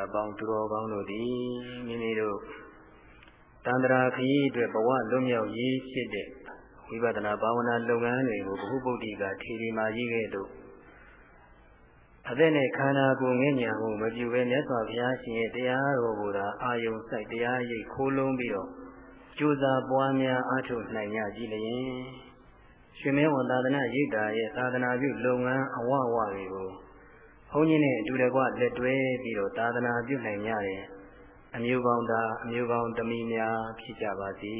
S1: တ်အပေါင်းသူတော်ကောင်းတို့သည်မိမိတို့တန္တရာခရီးအတွက်ဘဝလွတ်မြောက်ရေးဖြစ်တဲ့ဝိပဿနာဘာဝနာလုပ်ငန်းတွေကိုဘုဟုပုဒ်တိကထေရီမာကြီးကဲ့သို့အသက်နဲ့ခန္ဓာကိုယ်ငဲ့ညာမှုမပြုဘဲမြတ်စွာဘုရားရှင်ရဲ့တရားတော်ကိုသာအာယုံစိုက်တရားရိပ်ခိုးလုံးပြီးတော့ကြိုးစားပွားများအားထုတ်နိုင်ကြကြည်လျင်ရွှေမင်းဝသာသနာရိပ်တာရဲ့သာသနာပြုလုပ်ငန်းအဝဝတွေကိုဘု န်းကြီးနဲ့အတူတကွလက်တွဲပြီးတော့သာသနာပြုနိုင်ကြတယ်အမျိုးကောင်းသားအမျိုးကောင်းသမီးများဖြစ်ကြပါစေ